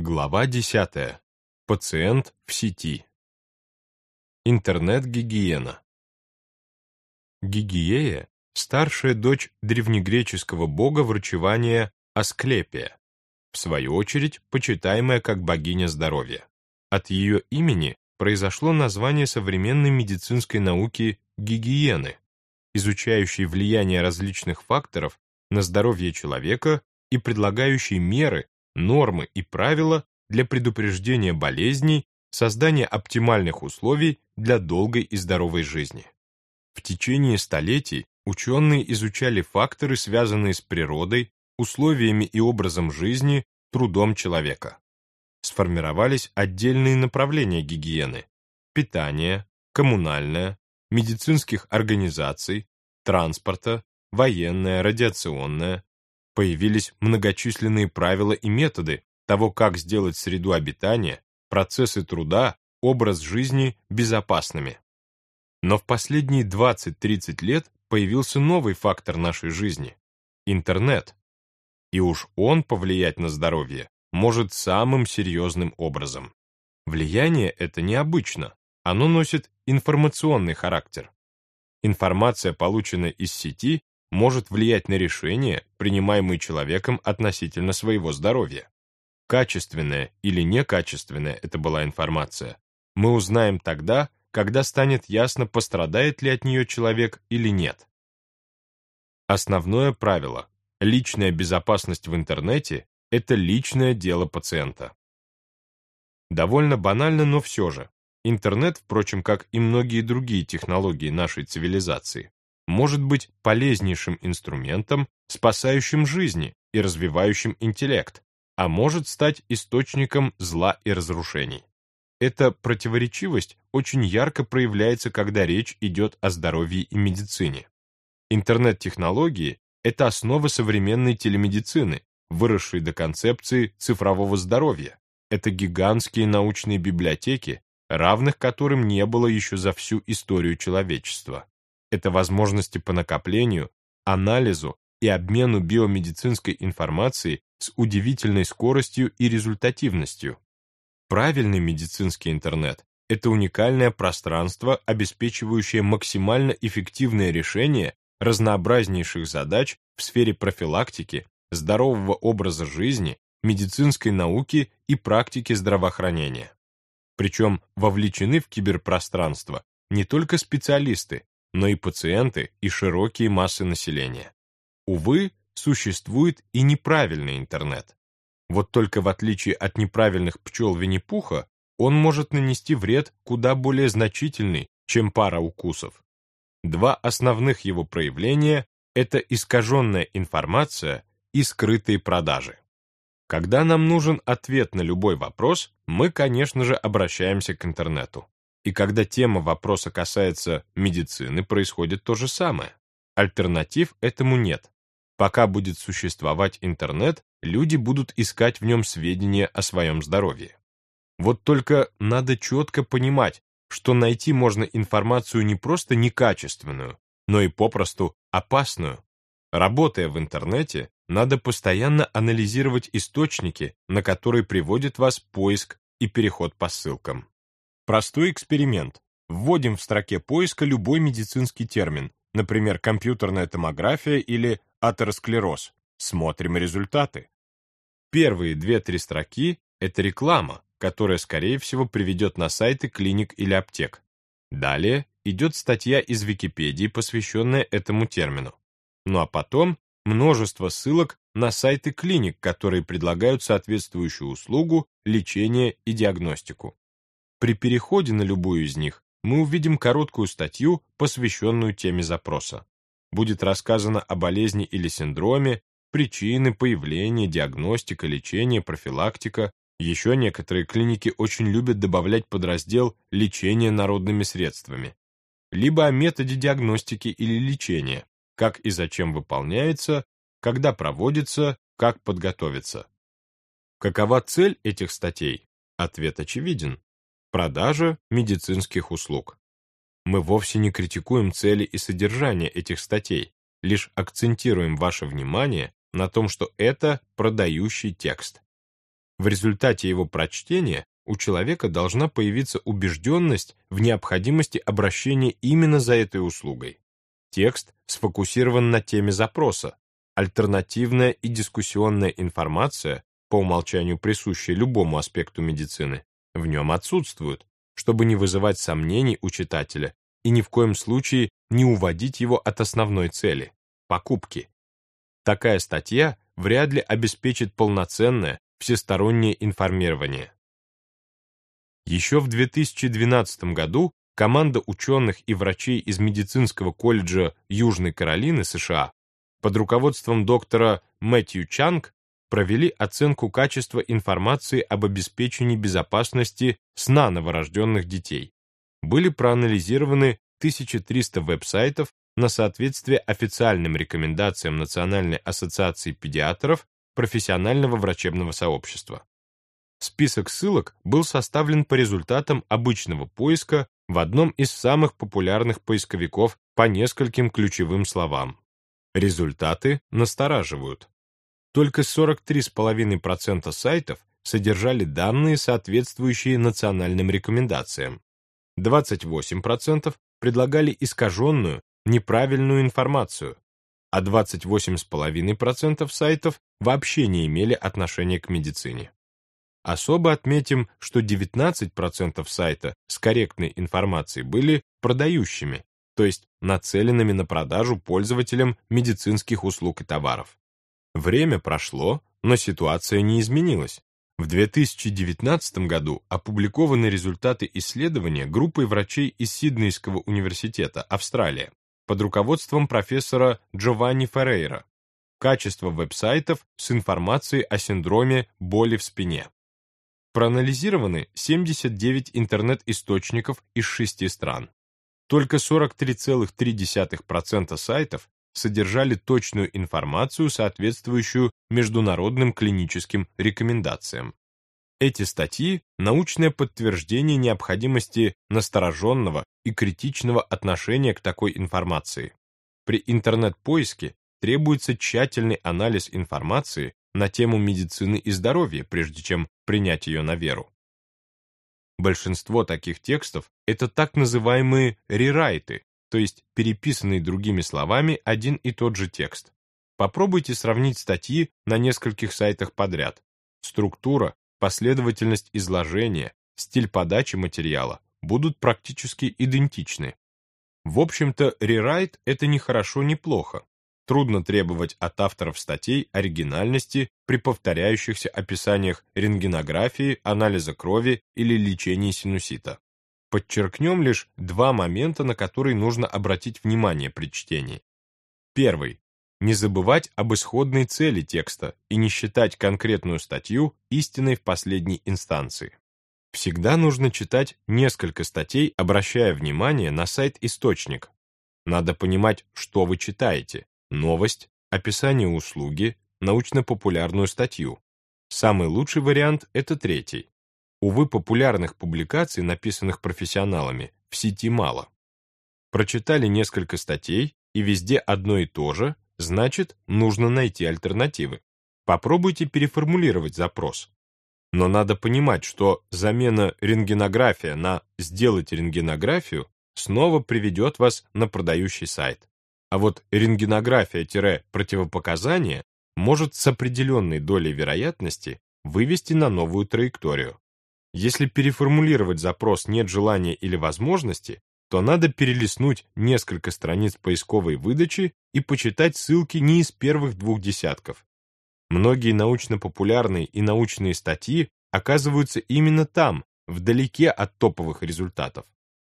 Глава 10. Пациент в сети. Интернет-гигиена. Гигиея – старшая дочь древнегреческого бога врачевания Асклепия, в свою очередь почитаемая как богиня здоровья. От ее имени произошло название современной медицинской науки гигиены, изучающей влияние различных факторов на здоровье человека и предлагающей меры, нормы и правила для предупреждения болезней, создания оптимальных условий для долгой и здоровой жизни. В течение столетий ученые изучали факторы, связанные с природой, условиями и образом жизни, трудом человека. Сформировались отдельные направления гигиены – питание, коммунальное, медицинских организаций, транспорта, военное, радиационное, появились многочисленные правила и методы того, как сделать среду обитания, процессы труда, образ жизни безопасными. Но в последние 20-30 лет появился новый фактор нашей жизни – интернет. И уж он повлиять на здоровье может самым серьезным образом. Влияние это необычно, оно носит информационный характер. Информация, полученная из сети, может влиять на решения, принимаемые человеком относительно своего здоровья. Качественная или некачественная это была информация, мы узнаем тогда, когда станет ясно, пострадает ли от нее человек или нет. Основное правило – личная безопасность в интернете – это личное дело пациента. Довольно банально, но все же. Интернет, впрочем, как и многие другие технологии нашей цивилизации, может быть полезнейшим инструментом, спасающим жизни и развивающим интеллект, а может стать источником зла и разрушений. Эта противоречивость очень ярко проявляется, когда речь идет о здоровье и медицине. Интернет-технологии – это основа современной телемедицины, выросшей до концепции цифрового здоровья. Это гигантские научные библиотеки, равных которым не было еще за всю историю человечества это возможности по накоплению, анализу и обмену биомедицинской информацией с удивительной скоростью и результативностью. Правильный медицинский интернет – это уникальное пространство, обеспечивающее максимально эффективное решение разнообразнейших задач в сфере профилактики, здорового образа жизни, медицинской науки и практики здравоохранения. Причем вовлечены в киберпространство не только специалисты, но и пациенты и широкие массы населения. Увы, существует и неправильный интернет. Вот только в отличие от неправильных пчел Винни-Пуха, он может нанести вред куда более значительный, чем пара укусов. Два основных его проявления – это искаженная информация и скрытые продажи. Когда нам нужен ответ на любой вопрос, мы, конечно же, обращаемся к интернету. И когда тема вопроса касается медицины, происходит то же самое. Альтернатив этому нет. Пока будет существовать интернет, люди будут искать в нем сведения о своем здоровье. Вот только надо четко понимать, что найти можно информацию не просто некачественную, но и попросту опасную. Работая в интернете, надо постоянно анализировать источники, на которые приводит вас поиск и переход по ссылкам. Простой эксперимент. Вводим в строке поиска любой медицинский термин, например, компьютерная томография или атеросклероз. Смотрим результаты. Первые две-три строки – это реклама, которая, скорее всего, приведет на сайты клиник или аптек. Далее идет статья из Википедии, посвященная этому термину. Ну а потом множество ссылок на сайты клиник, которые предлагают соответствующую услугу, лечение и диагностику. При переходе на любую из них мы увидим короткую статью, посвященную теме запроса. Будет рассказано о болезни или синдроме, причины, появления, диагностика, лечение, профилактика. Еще некоторые клиники очень любят добавлять подраздел «лечение народными средствами», либо о методе диагностики или лечения, как и зачем выполняется, когда проводится, как подготовиться. Какова цель этих статей? Ответ очевиден продажа медицинских услуг. Мы вовсе не критикуем цели и содержание этих статей, лишь акцентируем ваше внимание на том, что это продающий текст. В результате его прочтения у человека должна появиться убежденность в необходимости обращения именно за этой услугой. Текст сфокусирован на теме запроса. Альтернативная и дискуссионная информация, по умолчанию присущая любому аспекту медицины, в нем отсутствуют, чтобы не вызывать сомнений у читателя и ни в коем случае не уводить его от основной цели – покупки. Такая статья вряд ли обеспечит полноценное, всестороннее информирование. Еще в 2012 году команда ученых и врачей из медицинского колледжа Южной Каролины, США, под руководством доктора Мэтью Чанг провели оценку качества информации об обеспечении безопасности сна новорожденных детей. Были проанализированы 1300 веб-сайтов на соответствие официальным рекомендациям Национальной ассоциации педиатров профессионального врачебного сообщества. Список ссылок был составлен по результатам обычного поиска в одном из самых популярных поисковиков по нескольким ключевым словам. Результаты настораживают. Только 43,5% сайтов содержали данные, соответствующие национальным рекомендациям. 28% предлагали искаженную, неправильную информацию, а 28,5% сайтов вообще не имели отношения к медицине. Особо отметим, что 19% сайта с корректной информацией были продающими, то есть нацеленными на продажу пользователям медицинских услуг и товаров. Время прошло, но ситуация не изменилась. В 2019 году опубликованы результаты исследования группой врачей из Сиднейского университета, Австралия, под руководством профессора Джованни Феррейра. Качество веб-сайтов с информацией о синдроме боли в спине. Проанализированы 79 интернет-источников из шести стран. Только 43,3% сайтов содержали точную информацию, соответствующую международным клиническим рекомендациям. Эти статьи – научное подтверждение необходимости настороженного и критичного отношения к такой информации. При интернет-поиске требуется тщательный анализ информации на тему медицины и здоровья, прежде чем принять ее на веру. Большинство таких текстов – это так называемые рерайты, то есть переписанный другими словами один и тот же текст. Попробуйте сравнить статьи на нескольких сайтах подряд. Структура, последовательность изложения, стиль подачи материала будут практически идентичны. В общем-то, рерайт – это не хорошо, не плохо. Трудно требовать от авторов статей оригинальности при повторяющихся описаниях рентгенографии, анализа крови или лечении синусита. Подчеркнем лишь два момента, на которые нужно обратить внимание при чтении. Первый. Не забывать об исходной цели текста и не считать конкретную статью истиной в последней инстанции. Всегда нужно читать несколько статей, обращая внимание на сайт-источник. Надо понимать, что вы читаете. Новость, описание услуги, научно-популярную статью. Самый лучший вариант – это третий. Увы, популярных публикаций, написанных профессионалами, в сети мало. Прочитали несколько статей, и везде одно и то же, значит, нужно найти альтернативы. Попробуйте переформулировать запрос. Но надо понимать, что замена рентгенография на «сделать рентгенографию» снова приведет вас на продающий сайт. А вот рентгенография-противопоказание может с определенной долей вероятности вывести на новую траекторию. Если переформулировать запрос «нет желания или возможности», то надо перелистнуть несколько страниц поисковой выдачи и почитать ссылки не из первых двух десятков. Многие научно-популярные и научные статьи оказываются именно там, вдалеке от топовых результатов.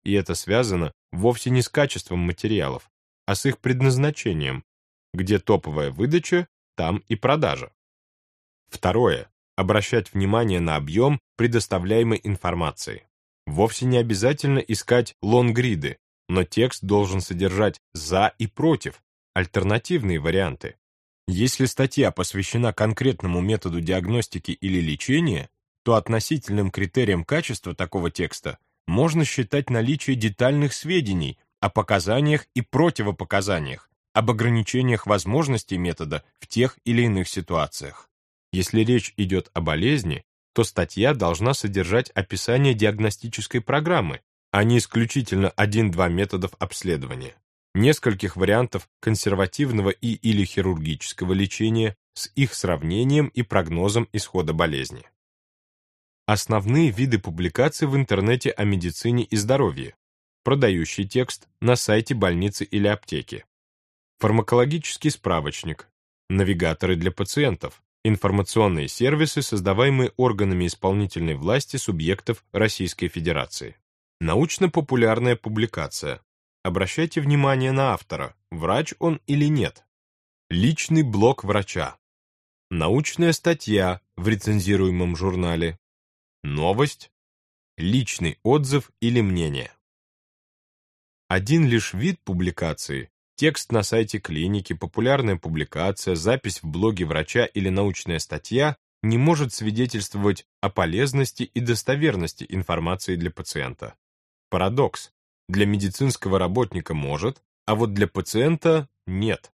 И это связано вовсе не с качеством материалов, а с их предназначением. Где топовая выдача, там и продажа. Второе обращать внимание на объем предоставляемой информации. Вовсе не обязательно искать лонгриды, но текст должен содержать «за» и «против», альтернативные варианты. Если статья посвящена конкретному методу диагностики или лечения, то относительным критерием качества такого текста можно считать наличие детальных сведений о показаниях и противопоказаниях, об ограничениях возможностей метода в тех или иных ситуациях. Если речь идет о болезни, то статья должна содержать описание диагностической программы, а не исключительно один-два методов обследования, нескольких вариантов консервативного и или хирургического лечения с их сравнением и прогнозом исхода болезни. Основные виды публикаций в интернете о медицине и здоровье. Продающий текст на сайте больницы или аптеки. Фармакологический справочник. Навигаторы для пациентов. Информационные сервисы, создаваемые органами исполнительной власти субъектов Российской Федерации. Научно-популярная публикация. Обращайте внимание на автора, врач он или нет. Личный блог врача. Научная статья в рецензируемом журнале. Новость. Личный отзыв или мнение. Один лишь вид публикации – текст на сайте клиники, популярная публикация, запись в блоге врача или научная статья – не может свидетельствовать о полезности и достоверности информации для пациента. Парадокс. Для медицинского работника может, а вот для пациента – нет.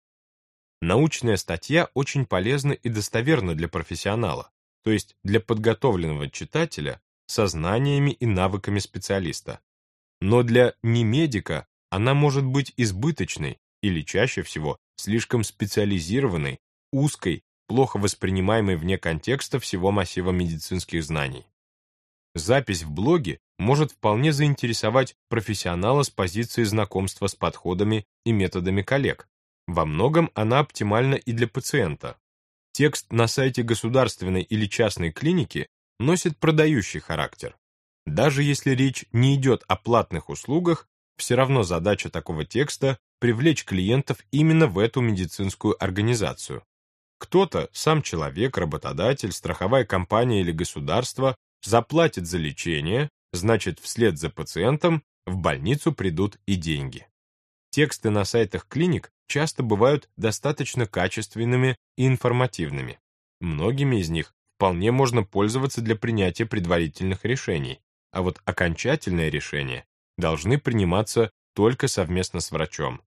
Научная статья очень полезна и достоверна для профессионала то есть для подготовленного читателя со знаниями и навыками специалиста. Но для немедика она может быть избыточной или чаще всего слишком специализированной, узкой, плохо воспринимаемой вне контекста всего массива медицинских знаний. Запись в блоге может вполне заинтересовать профессионала с позиции знакомства с подходами и методами коллег. Во многом она оптимальна и для пациента, Текст на сайте государственной или частной клиники носит продающий характер. Даже если речь не идет о платных услугах, все равно задача такого текста – привлечь клиентов именно в эту медицинскую организацию. Кто-то, сам человек, работодатель, страховая компания или государство, заплатит за лечение, значит, вслед за пациентом в больницу придут и деньги. Тексты на сайтах клиник часто бывают достаточно качественными и информативными. Многими из них вполне можно пользоваться для принятия предварительных решений, а вот окончательные решения должны приниматься только совместно с врачом.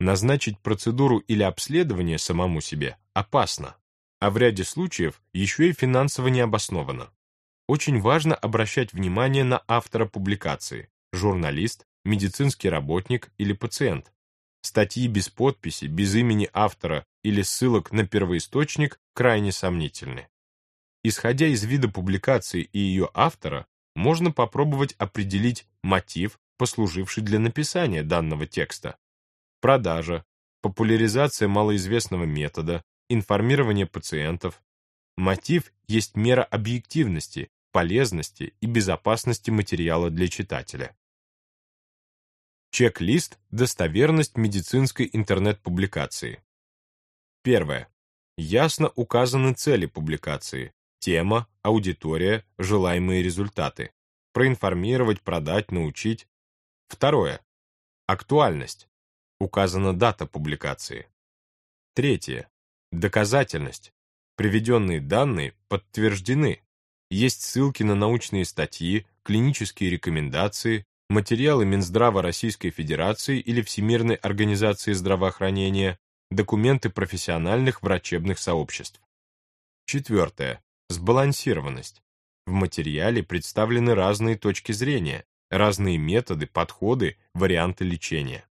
Назначить процедуру или обследование самому себе опасно, а в ряде случаев еще и финансово необоснованно. Очень важно обращать внимание на автора публикации, журналист, медицинский работник или пациент. Статьи без подписи, без имени автора или ссылок на первоисточник крайне сомнительны. Исходя из вида публикации и ее автора, можно попробовать определить мотив, послуживший для написания данного текста. Продажа, популяризация малоизвестного метода, информирование пациентов. Мотив есть мера объективности, полезности и безопасности материала для читателя. Чек-лист «Достоверность медицинской интернет-публикации». Первое. Ясно указаны цели публикации, тема, аудитория, желаемые результаты. Проинформировать, продать, научить. Второе. Актуальность. Указана дата публикации. Третье. Доказательность. Приведенные данные подтверждены. Есть ссылки на научные статьи, клинические рекомендации, материалы Минздрава Российской Федерации или Всемирной организации здравоохранения, документы профессиональных врачебных сообществ. Четвертое. Сбалансированность. В материале представлены разные точки зрения, разные методы, подходы, варианты лечения.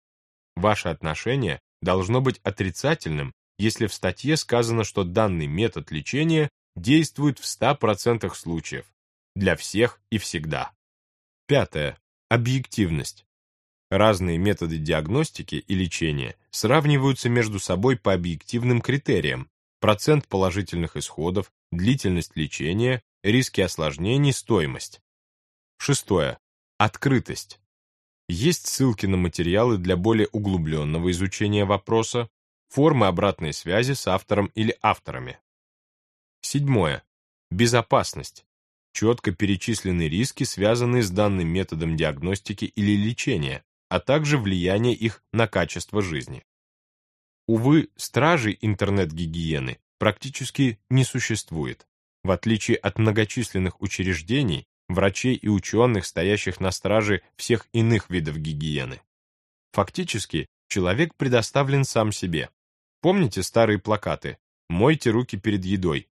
Ваше отношение должно быть отрицательным, если в статье сказано, что данный метод лечения действует в 100% случаев, для всех и всегда. Пятое. Объективность. Разные методы диагностики и лечения сравниваются между собой по объективным критериям процент положительных исходов, длительность лечения, риски осложнений, стоимость. Шестое. Открытость. Есть ссылки на материалы для более углубленного изучения вопроса, формы обратной связи с автором или авторами. Седьмое. Безопасность четко перечислены риски, связанные с данным методом диагностики или лечения, а также влияние их на качество жизни. Увы, стражей интернет-гигиены практически не существует. В отличие от многочисленных учреждений, врачей и ученых, стоящих на страже всех иных видов гигиены. Фактически, человек предоставлен сам себе. Помните старые плакаты «Мойте руки перед едой»,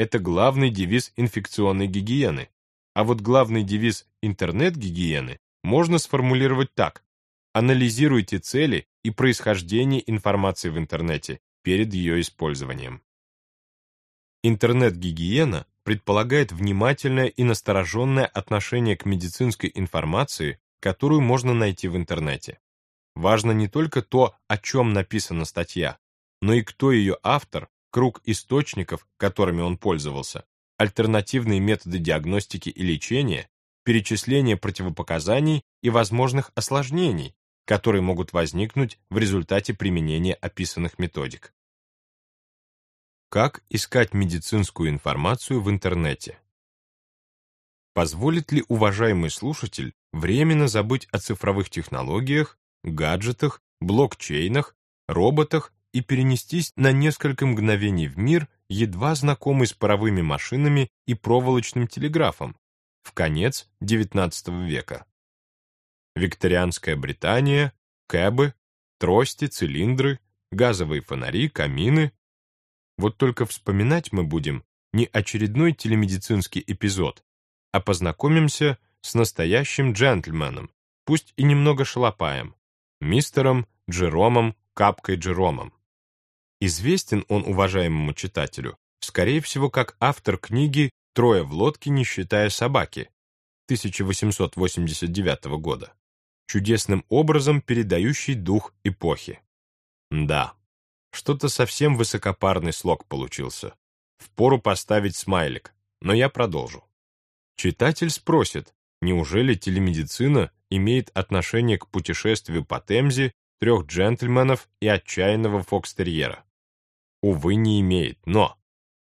это главный девиз инфекционной гигиены, а вот главный девиз интернет-гигиены можно сформулировать так. Анализируйте цели и происхождение информации в интернете перед ее использованием. Интернет-гигиена предполагает внимательное и настороженное отношение к медицинской информации, которую можно найти в интернете. Важно не только то, о чем написана статья, но и кто ее автор, круг источников, которыми он пользовался, альтернативные методы диагностики и лечения, перечисление противопоказаний и возможных осложнений, которые могут возникнуть в результате применения описанных методик. Как искать медицинскую информацию в интернете? Позволит ли уважаемый слушатель временно забыть о цифровых технологиях, гаджетах, блокчейнах, роботах и перенестись на несколько мгновений в мир, едва знакомый с паровыми машинами и проволочным телеграфом, в конец XIX века. Викторианская Британия, кэбы, трости, цилиндры, газовые фонари, камины. Вот только вспоминать мы будем не очередной телемедицинский эпизод, а познакомимся с настоящим джентльменом, пусть и немного шалопаем, мистером Джеромом Капкой Джеромом. Известен он уважаемому читателю, скорее всего, как автор книги «Трое в лодке, не считая собаки» 1889 года, чудесным образом передающий дух эпохи. Да, что-то совсем высокопарный слог получился. Впору поставить смайлик, но я продолжу. Читатель спросит, неужели телемедицина имеет отношение к путешествию по Темзе трех джентльменов и отчаянного фокстерьера? Увы, не имеет, но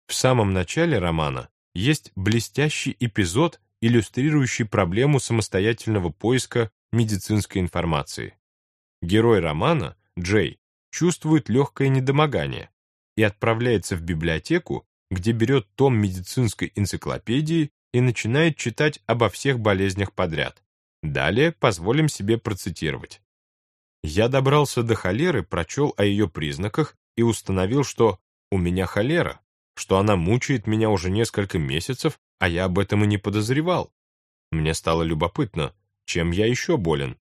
в самом начале романа есть блестящий эпизод, иллюстрирующий проблему самостоятельного поиска медицинской информации. Герой романа, Джей, чувствует легкое недомогание и отправляется в библиотеку, где берет том медицинской энциклопедии и начинает читать обо всех болезнях подряд. Далее позволим себе процитировать. «Я добрался до холеры, прочел о ее признаках и установил, что у меня холера, что она мучает меня уже несколько месяцев, а я об этом и не подозревал. Мне стало любопытно, чем я еще болен.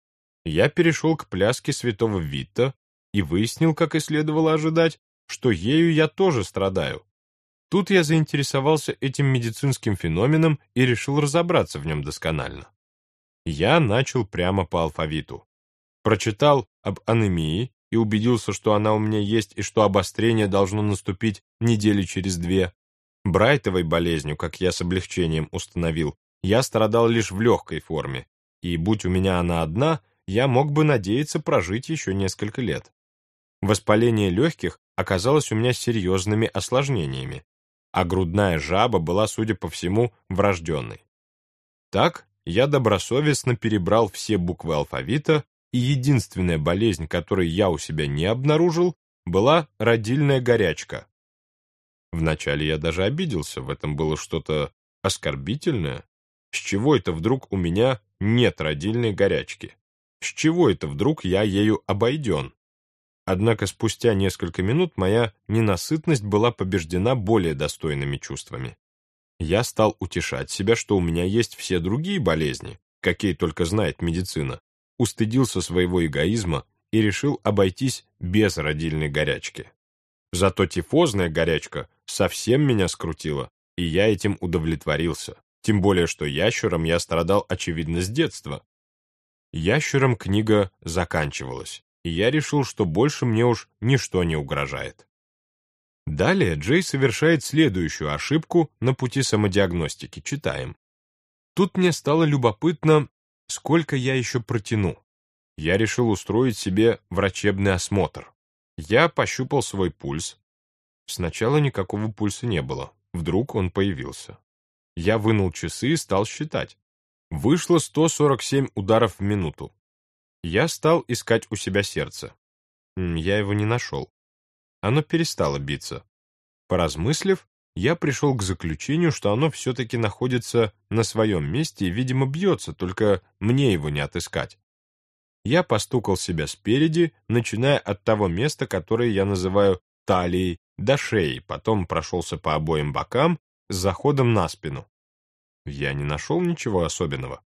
Я перешел к пляске святого Витта и выяснил, как и следовало ожидать, что ею я тоже страдаю. Тут я заинтересовался этим медицинским феноменом и решил разобраться в нем досконально. Я начал прямо по алфавиту. Прочитал об анемии, и убедился, что она у меня есть и что обострение должно наступить недели через две. Брайтовой болезнью, как я с облегчением установил, я страдал лишь в легкой форме, и, будь у меня она одна, я мог бы надеяться прожить еще несколько лет. Воспаление легких оказалось у меня серьезными осложнениями, а грудная жаба была, судя по всему, врожденной. Так я добросовестно перебрал все буквы алфавита и единственная болезнь, которой я у себя не обнаружил, была родильная горячка. Вначале я даже обиделся, в этом было что-то оскорбительное. С чего это вдруг у меня нет родильной горячки? С чего это вдруг я ею обойден? Однако спустя несколько минут моя ненасытность была побеждена более достойными чувствами. Я стал утешать себя, что у меня есть все другие болезни, какие только знает медицина, устыдился своего эгоизма и решил обойтись без родильной горячки. Зато тифозная горячка совсем меня скрутила, и я этим удовлетворился. Тем более, что ящером я страдал, очевидно, с детства. Ящером книга заканчивалась, и я решил, что больше мне уж ничто не угрожает. Далее Джей совершает следующую ошибку на пути самодиагностики. Читаем. Тут мне стало любопытно, Сколько я еще протяну? Я решил устроить себе врачебный осмотр. Я пощупал свой пульс. Сначала никакого пульса не было. Вдруг он появился. Я вынул часы и стал считать. Вышло 147 ударов в минуту. Я стал искать у себя сердце. Я его не нашел. Оно перестало биться. Поразмыслив, я пришел к заключению, что оно все-таки находится на своем месте и, видимо, бьется, только мне его не отыскать. Я постукал себя спереди, начиная от того места, которое я называю талией, до шеи, потом прошелся по обоим бокам с заходом на спину. Я не нашел ничего особенного.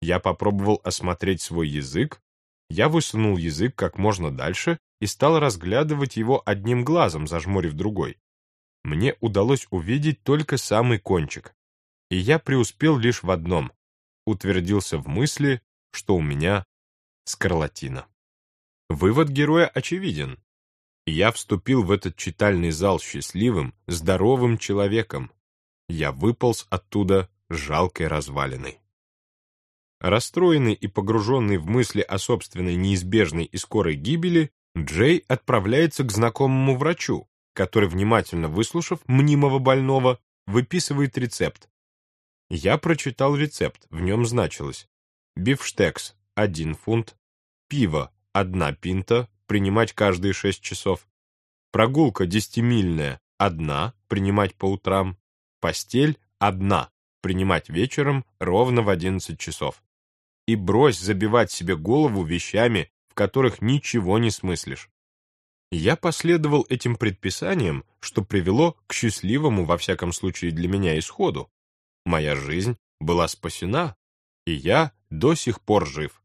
Я попробовал осмотреть свой язык, я высунул язык как можно дальше и стал разглядывать его одним глазом, зажмурив другой. Мне удалось увидеть только самый кончик. И я преуспел лишь в одном. Утвердился в мысли, что у меня скарлатина. Вывод героя очевиден. Я вступил в этот читальный зал счастливым, здоровым человеком. Я выполз оттуда жалкой развалиной. Расстроенный и погруженный в мысли о собственной неизбежной и скорой гибели, Джей отправляется к знакомому врачу, который, внимательно выслушав мнимого больного, выписывает рецепт. Я прочитал рецепт, в нем значилось бифштекс – 1 фунт, пиво – 1 пинта, принимать каждые 6 часов, прогулка десятимильная – 1, принимать по утрам, постель – 1, принимать вечером ровно в 11 часов и брось забивать себе голову вещами, в которых ничего не смыслишь. Я последовал этим предписаниям, что привело к счастливому, во всяком случае для меня, исходу. Моя жизнь была спасена, и я до сих пор жив.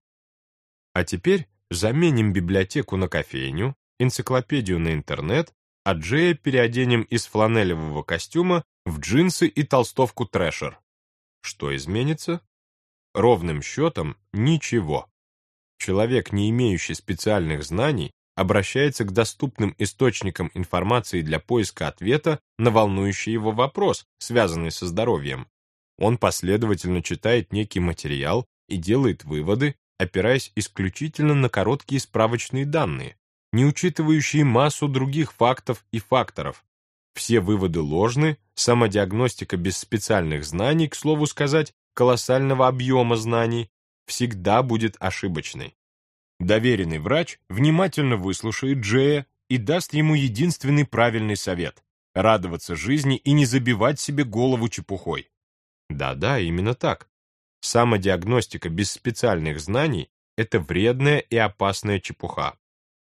А теперь заменим библиотеку на кофейню, энциклопедию на интернет, а Джея переоденем из фланелевого костюма в джинсы и толстовку трэшер. Что изменится? Ровным счетом ничего. Человек, не имеющий специальных знаний, обращается к доступным источникам информации для поиска ответа на волнующий его вопрос, связанный со здоровьем. Он последовательно читает некий материал и делает выводы, опираясь исключительно на короткие справочные данные, не учитывающие массу других фактов и факторов. Все выводы ложны, самодиагностика без специальных знаний, к слову сказать, колоссального объема знаний, всегда будет ошибочной. Доверенный врач внимательно выслушает Джея и даст ему единственный правильный совет – радоваться жизни и не забивать себе голову чепухой. Да-да, именно так. Самодиагностика без специальных знаний – это вредная и опасная чепуха.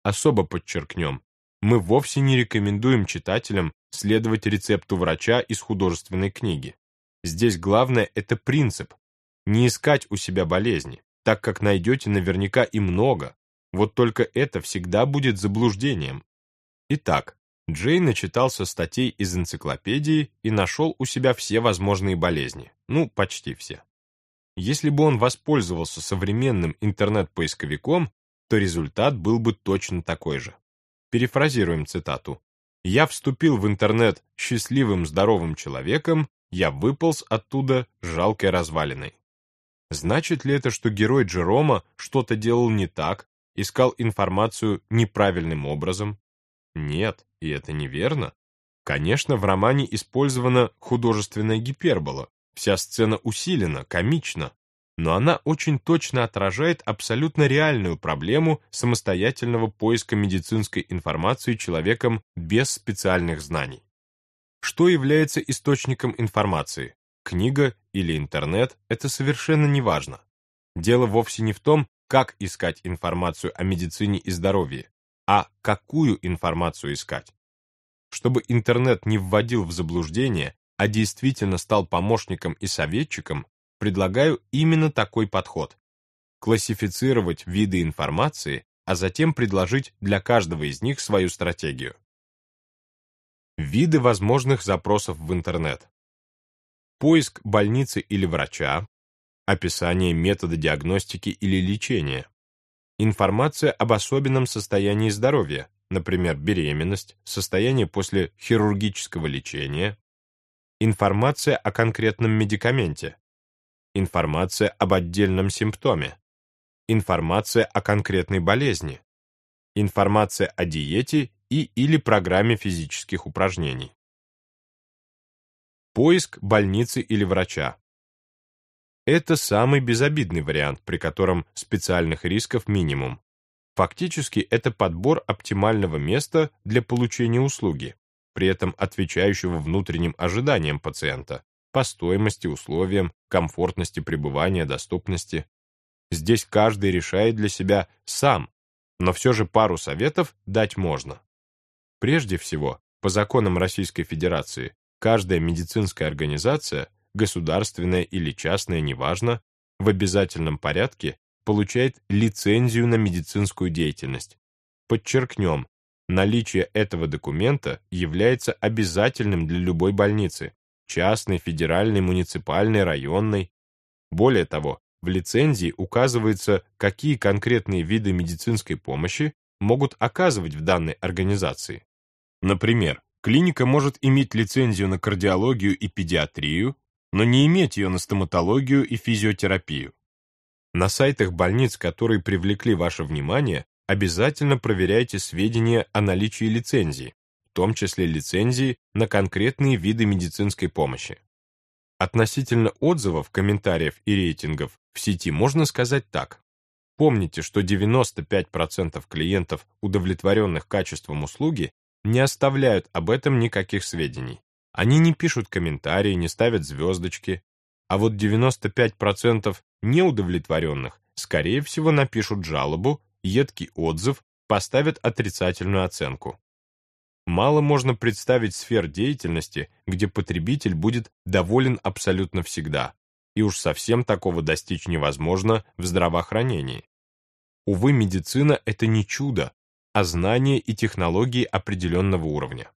Особо подчеркнем, мы вовсе не рекомендуем читателям следовать рецепту врача из художественной книги. Здесь главное – это принцип. Не искать у себя болезни, так как найдете наверняка и много. Вот только это всегда будет заблуждением. Итак, Джей начитался статей из энциклопедии и нашел у себя все возможные болезни. Ну, почти все. Если бы он воспользовался современным интернет-поисковиком, то результат был бы точно такой же. Перефразируем цитату. «Я вступил в интернет счастливым здоровым человеком, я выполз оттуда жалкой развалиной. Значит ли это, что герой Джерома что-то делал не так, искал информацию неправильным образом? Нет, и это неверно. Конечно, в романе использована художественная гипербола, вся сцена усилена, комична, но она очень точно отражает абсолютно реальную проблему самостоятельного поиска медицинской информации человеком без специальных знаний. Что является источником информации? Книга или интернет – это совершенно не важно. Дело вовсе не в том, как искать информацию о медицине и здоровье, а какую информацию искать. Чтобы интернет не вводил в заблуждение, а действительно стал помощником и советчиком, предлагаю именно такой подход. Классифицировать виды информации, а затем предложить для каждого из них свою стратегию. Виды возможных запросов в интернет. Поиск больницы или врача, описание метода диагностики или лечения, информация об особенном состоянии здоровья, например, беременность, состояние после хирургического лечения, информация о конкретном медикаменте, информация об отдельном симптоме, информация о конкретной болезни, информация о диете и или программе физических упражнений. Поиск больницы или врача. Это самый безобидный вариант, при котором специальных рисков минимум. Фактически это подбор оптимального места для получения услуги, при этом отвечающего внутренним ожиданиям пациента по стоимости, условиям, комфортности пребывания, доступности. Здесь каждый решает для себя сам, но все же пару советов дать можно. Прежде всего, по законам Российской Федерации, каждая медицинская организация, государственная или частная, неважно, в обязательном порядке получает лицензию на медицинскую деятельность. Подчеркнем, наличие этого документа является обязательным для любой больницы, частной, федеральной, муниципальной, районной. Более того, в лицензии указывается, какие конкретные виды медицинской помощи могут оказывать в данной организации. Например, клиника может иметь лицензию на кардиологию и педиатрию, но не иметь ее на стоматологию и физиотерапию. На сайтах больниц, которые привлекли ваше внимание, обязательно проверяйте сведения о наличии лицензии, в том числе лицензии на конкретные виды медицинской помощи. Относительно отзывов, комментариев и рейтингов в сети можно сказать так. Помните, что 95% клиентов, удовлетворенных качеством услуги, не оставляют об этом никаких сведений. Они не пишут комментарии, не ставят звездочки, а вот 95% неудовлетворенных, скорее всего, напишут жалобу, едкий отзыв, поставят отрицательную оценку. Мало можно представить сфер деятельности, где потребитель будет доволен абсолютно всегда, и уж совсем такого достичь невозможно в здравоохранении. Увы, медицина — это не чудо, а знания и технологии определенного уровня.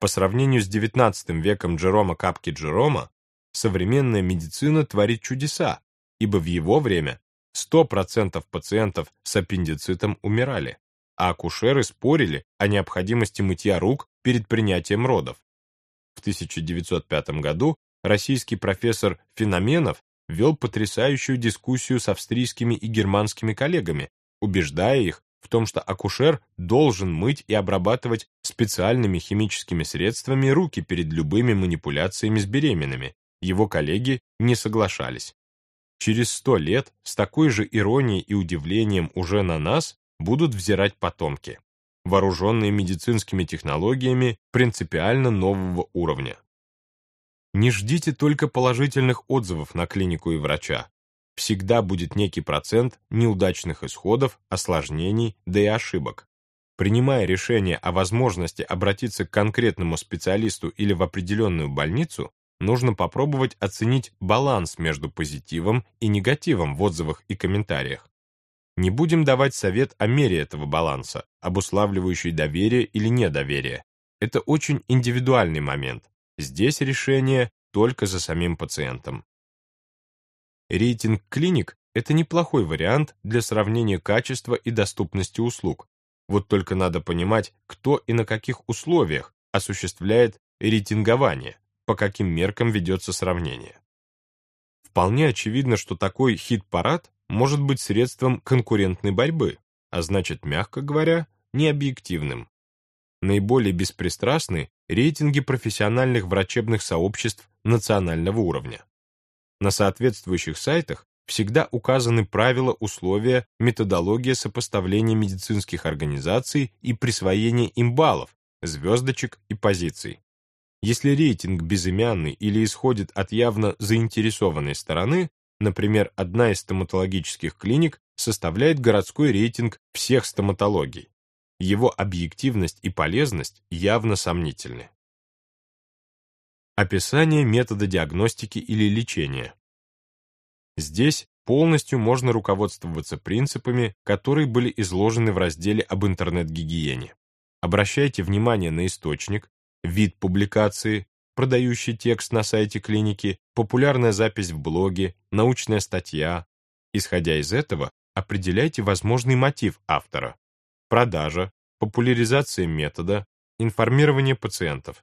По сравнению с XIX веком Джерома Капки Джерома, современная медицина творит чудеса, ибо в его время 100% пациентов с аппендицитом умирали, а акушеры спорили о необходимости мытья рук перед принятием родов. В 1905 году российский профессор Феноменов вел потрясающую дискуссию с австрийскими и германскими коллегами, убеждая их, в том, что акушер должен мыть и обрабатывать специальными химическими средствами руки перед любыми манипуляциями с беременными. Его коллеги не соглашались. Через сто лет с такой же иронией и удивлением уже на нас будут взирать потомки, вооруженные медицинскими технологиями принципиально нового уровня. Не ждите только положительных отзывов на клинику и врача всегда будет некий процент неудачных исходов, осложнений, да и ошибок. Принимая решение о возможности обратиться к конкретному специалисту или в определенную больницу, нужно попробовать оценить баланс между позитивом и негативом в отзывах и комментариях. Не будем давать совет о мере этого баланса, обуславливающий доверие или недоверие. Это очень индивидуальный момент. Здесь решение только за самим пациентом. Рейтинг клиник – это неплохой вариант для сравнения качества и доступности услуг. Вот только надо понимать, кто и на каких условиях осуществляет рейтингование, по каким меркам ведется сравнение. Вполне очевидно, что такой хит-парад может быть средством конкурентной борьбы, а значит, мягко говоря, необъективным. Наиболее беспристрастны рейтинги профессиональных врачебных сообществ национального уровня. На соответствующих сайтах всегда указаны правила, условия, методология сопоставления медицинских организаций и присвоения им баллов, звездочек и позиций. Если рейтинг безымянный или исходит от явно заинтересованной стороны, например, одна из стоматологических клиник составляет городской рейтинг всех стоматологий, его объективность и полезность явно сомнительны. Описание метода диагностики или лечения. Здесь полностью можно руководствоваться принципами, которые были изложены в разделе об интернет-гигиене. Обращайте внимание на источник, вид публикации, продающий текст на сайте клиники, популярная запись в блоге, научная статья. Исходя из этого, определяйте возможный мотив автора. Продажа, популяризация метода, информирование пациентов.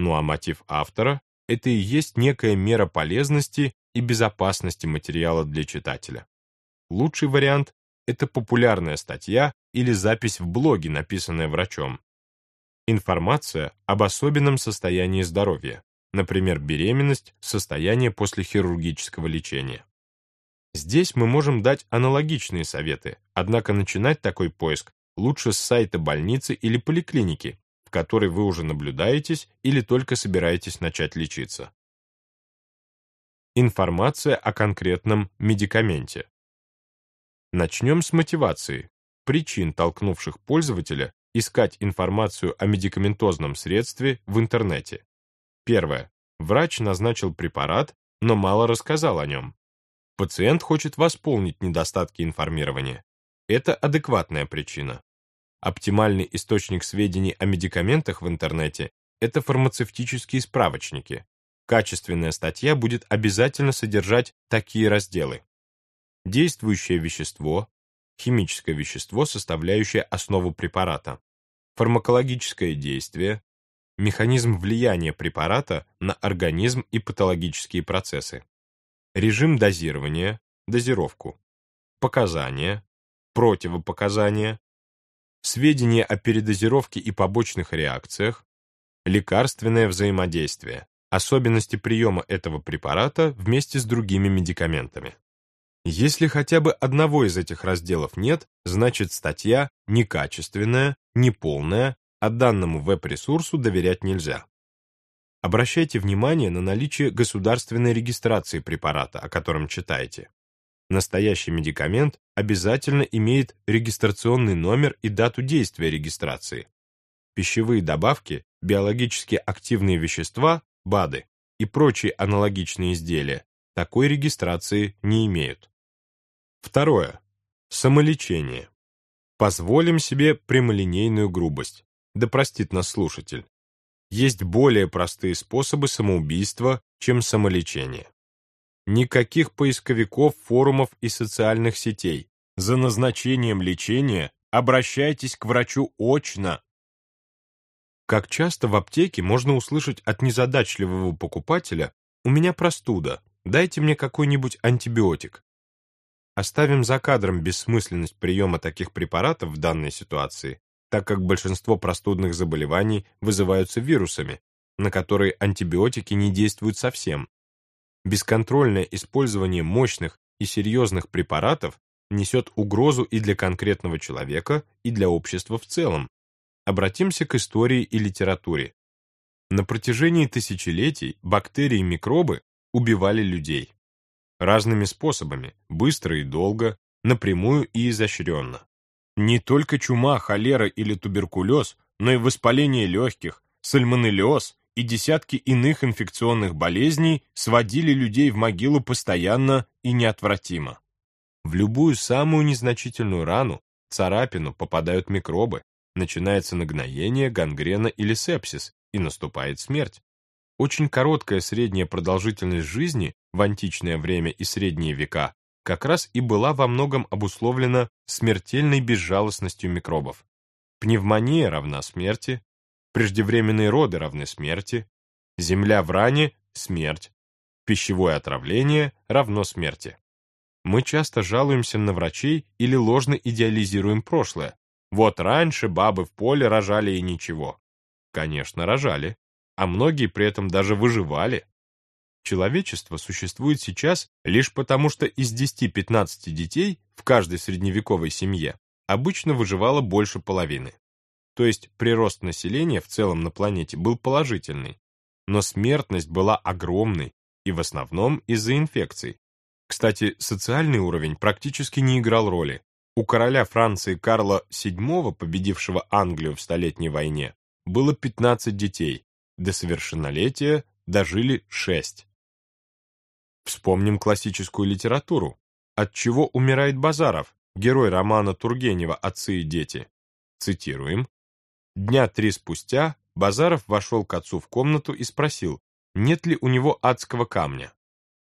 Ну а мотив автора — это и есть некая мера полезности и безопасности материала для читателя. Лучший вариант — это популярная статья или запись в блоге, написанная врачом. Информация об особенном состоянии здоровья, например, беременность, состояние после хирургического лечения. Здесь мы можем дать аналогичные советы, однако начинать такой поиск лучше с сайта больницы или поликлиники, в которой вы уже наблюдаетесь или только собираетесь начать лечиться. Информация о конкретном медикаменте. Начнем с мотивации, причин, толкнувших пользователя искать информацию о медикаментозном средстве в интернете. Первое. Врач назначил препарат, но мало рассказал о нем. Пациент хочет восполнить недостатки информирования. Это адекватная причина. Оптимальный источник сведений о медикаментах в интернете – это фармацевтические справочники. Качественная статья будет обязательно содержать такие разделы. Действующее вещество, химическое вещество, составляющее основу препарата, фармакологическое действие, механизм влияния препарата на организм и патологические процессы, режим дозирования, дозировку, показания, противопоказания, сведения о передозировке и побочных реакциях, лекарственное взаимодействие, особенности приема этого препарата вместе с другими медикаментами. Если хотя бы одного из этих разделов нет, значит статья некачественная, неполная, а данному веб-ресурсу доверять нельзя. Обращайте внимание на наличие государственной регистрации препарата, о котором читаете. Настоящий медикамент обязательно имеет регистрационный номер и дату действия регистрации. Пищевые добавки, биологически активные вещества, БАДы и прочие аналогичные изделия такой регистрации не имеют. Второе. Самолечение. Позволим себе прямолинейную грубость. Да простит нас слушатель. Есть более простые способы самоубийства, чем самолечение. Никаких поисковиков, форумов и социальных сетей. За назначением лечения обращайтесь к врачу очно. Как часто в аптеке можно услышать от незадачливого покупателя «У меня простуда, дайте мне какой-нибудь антибиотик». Оставим за кадром бессмысленность приема таких препаратов в данной ситуации, так как большинство простудных заболеваний вызываются вирусами, на которые антибиотики не действуют совсем, Бесконтрольное использование мощных и серьезных препаратов несет угрозу и для конкретного человека, и для общества в целом. Обратимся к истории и литературе. На протяжении тысячелетий бактерии и микробы убивали людей. Разными способами, быстро и долго, напрямую и изощренно. Не только чума, холера или туберкулез, но и воспаление легких, сальмонеллез, и десятки иных инфекционных болезней сводили людей в могилу постоянно и неотвратимо. В любую самую незначительную рану, царапину попадают микробы, начинается нагноение, гангрена или сепсис, и наступает смерть. Очень короткая средняя продолжительность жизни в античное время и средние века как раз и была во многом обусловлена смертельной безжалостностью микробов. Пневмония равна смерти, Преждевременные роды равны смерти. Земля в ране – смерть. Пищевое отравление равно смерти. Мы часто жалуемся на врачей или ложно идеализируем прошлое. Вот раньше бабы в поле рожали и ничего. Конечно, рожали. А многие при этом даже выживали. Человечество существует сейчас лишь потому, что из 10-15 детей в каждой средневековой семье обычно выживало больше половины то есть прирост населения в целом на планете был положительный, но смертность была огромной и в основном из-за инфекций. Кстати, социальный уровень практически не играл роли. У короля Франции Карла VII, победившего Англию в Столетней войне, было 15 детей, до совершеннолетия дожили 6. Вспомним классическую литературу. От чего умирает Базаров, герой романа Тургенева «Отцы и дети»? Цитируем. Дня три спустя Базаров вошел к отцу в комнату и спросил, нет ли у него адского камня.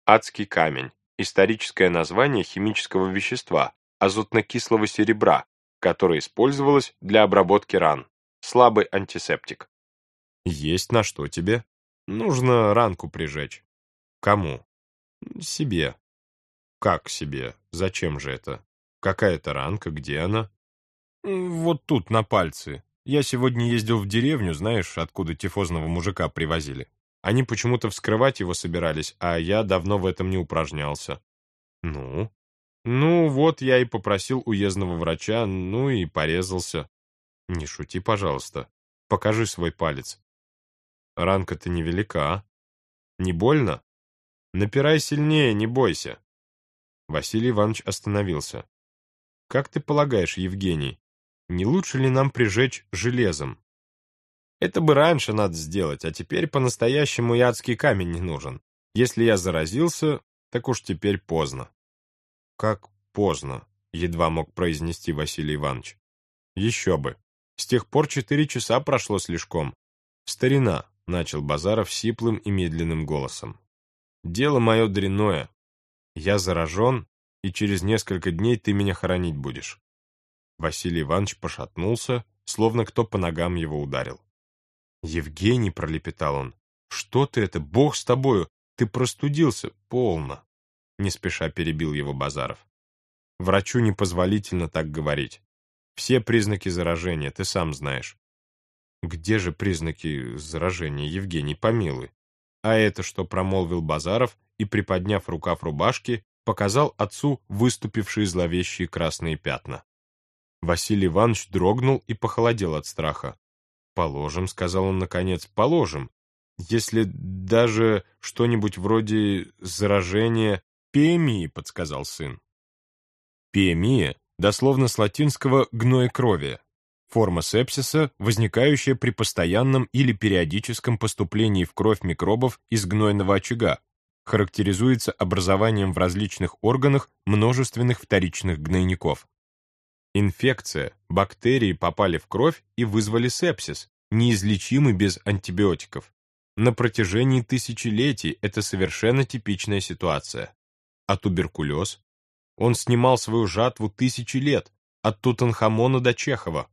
Адский камень – историческое название химического вещества, азотно-кислого серебра, которое использовалось для обработки ран. Слабый антисептик. Есть на что тебе? Нужно ранку прижечь. Кому? Себе. Как себе? Зачем же это? Какая-то ранка, где она? Вот тут, на пальце. Я сегодня ездил в деревню, знаешь, откуда тифозного мужика привозили. Они почему-то вскрывать его собирались, а я давно в этом не упражнялся. Ну? Ну, вот я и попросил уездного врача, ну и порезался. Не шути, пожалуйста. Покажи свой палец. Ранка-то невелика. Не больно? Напирай сильнее, не бойся. Василий Иванович остановился. Как ты полагаешь, Евгений, не лучше ли нам прижечь железом? Это бы раньше надо сделать, а теперь по-настоящему ядский камень не нужен. Если я заразился, так уж теперь поздно. Как поздно, едва мог произнести Василий Иванович. Еще бы. С тех пор четыре часа прошло слишком. Старина, начал Базаров сиплым и медленным голосом. Дело мое дрянное. Я заражен, и через несколько дней ты меня хоронить будешь. Василий Иванович пошатнулся, словно кто по ногам его ударил. «Евгений», — пролепетал он, — «что ты это? Бог с тобою! Ты простудился! Полно!» Не спеша перебил его Базаров. «Врачу непозволительно так говорить. Все признаки заражения, ты сам знаешь». «Где же признаки заражения, Евгений, помилуй?» А это что промолвил Базаров и, приподняв рукав рубашки, показал отцу выступившие зловещие красные пятна. Василий Иванович дрогнул и похолодел от страха. «Положим», — сказал он наконец, — «положим. Если даже что-нибудь вроде заражения пиемии», — подсказал сын. Пиемия, дословно с латинского «гноекровие», форма сепсиса, возникающая при постоянном или периодическом поступлении в кровь микробов из гнойного очага, характеризуется образованием в различных органах множественных вторичных гнойников. Инфекция, бактерии попали в кровь и вызвали сепсис, неизлечимый без антибиотиков. На протяжении тысячелетий это совершенно типичная ситуация. А туберкулез? Он снимал свою жатву тысячи лет, от Тутанхамона до Чехова.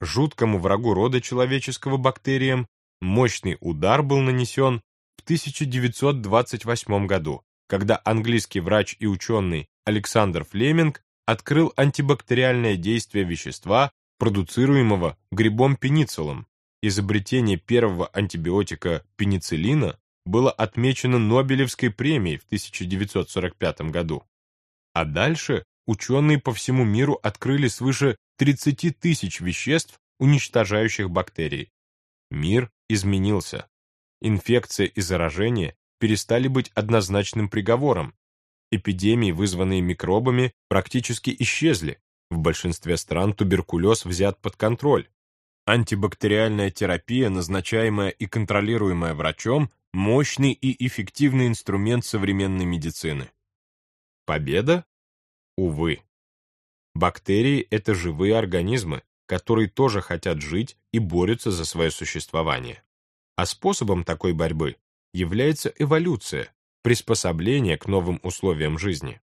Жуткому врагу рода человеческого бактериям мощный удар был нанесен в 1928 году, когда английский врач и ученый Александр Флеминг открыл антибактериальное действие вещества, продуцируемого грибом пенициллом. Изобретение первого антибиотика пенициллина было отмечено Нобелевской премией в 1945 году. А дальше ученые по всему миру открыли свыше 30 тысяч веществ, уничтожающих бактерии. Мир изменился. Инфекция и заражение перестали быть однозначным приговором, Эпидемии, вызванные микробами, практически исчезли. В большинстве стран туберкулез взят под контроль. Антибактериальная терапия, назначаемая и контролируемая врачом, мощный и эффективный инструмент современной медицины. Победа? Увы. Бактерии – это живые организмы, которые тоже хотят жить и борются за свое существование. А способом такой борьбы является эволюция, приспособление к новым условиям жизни.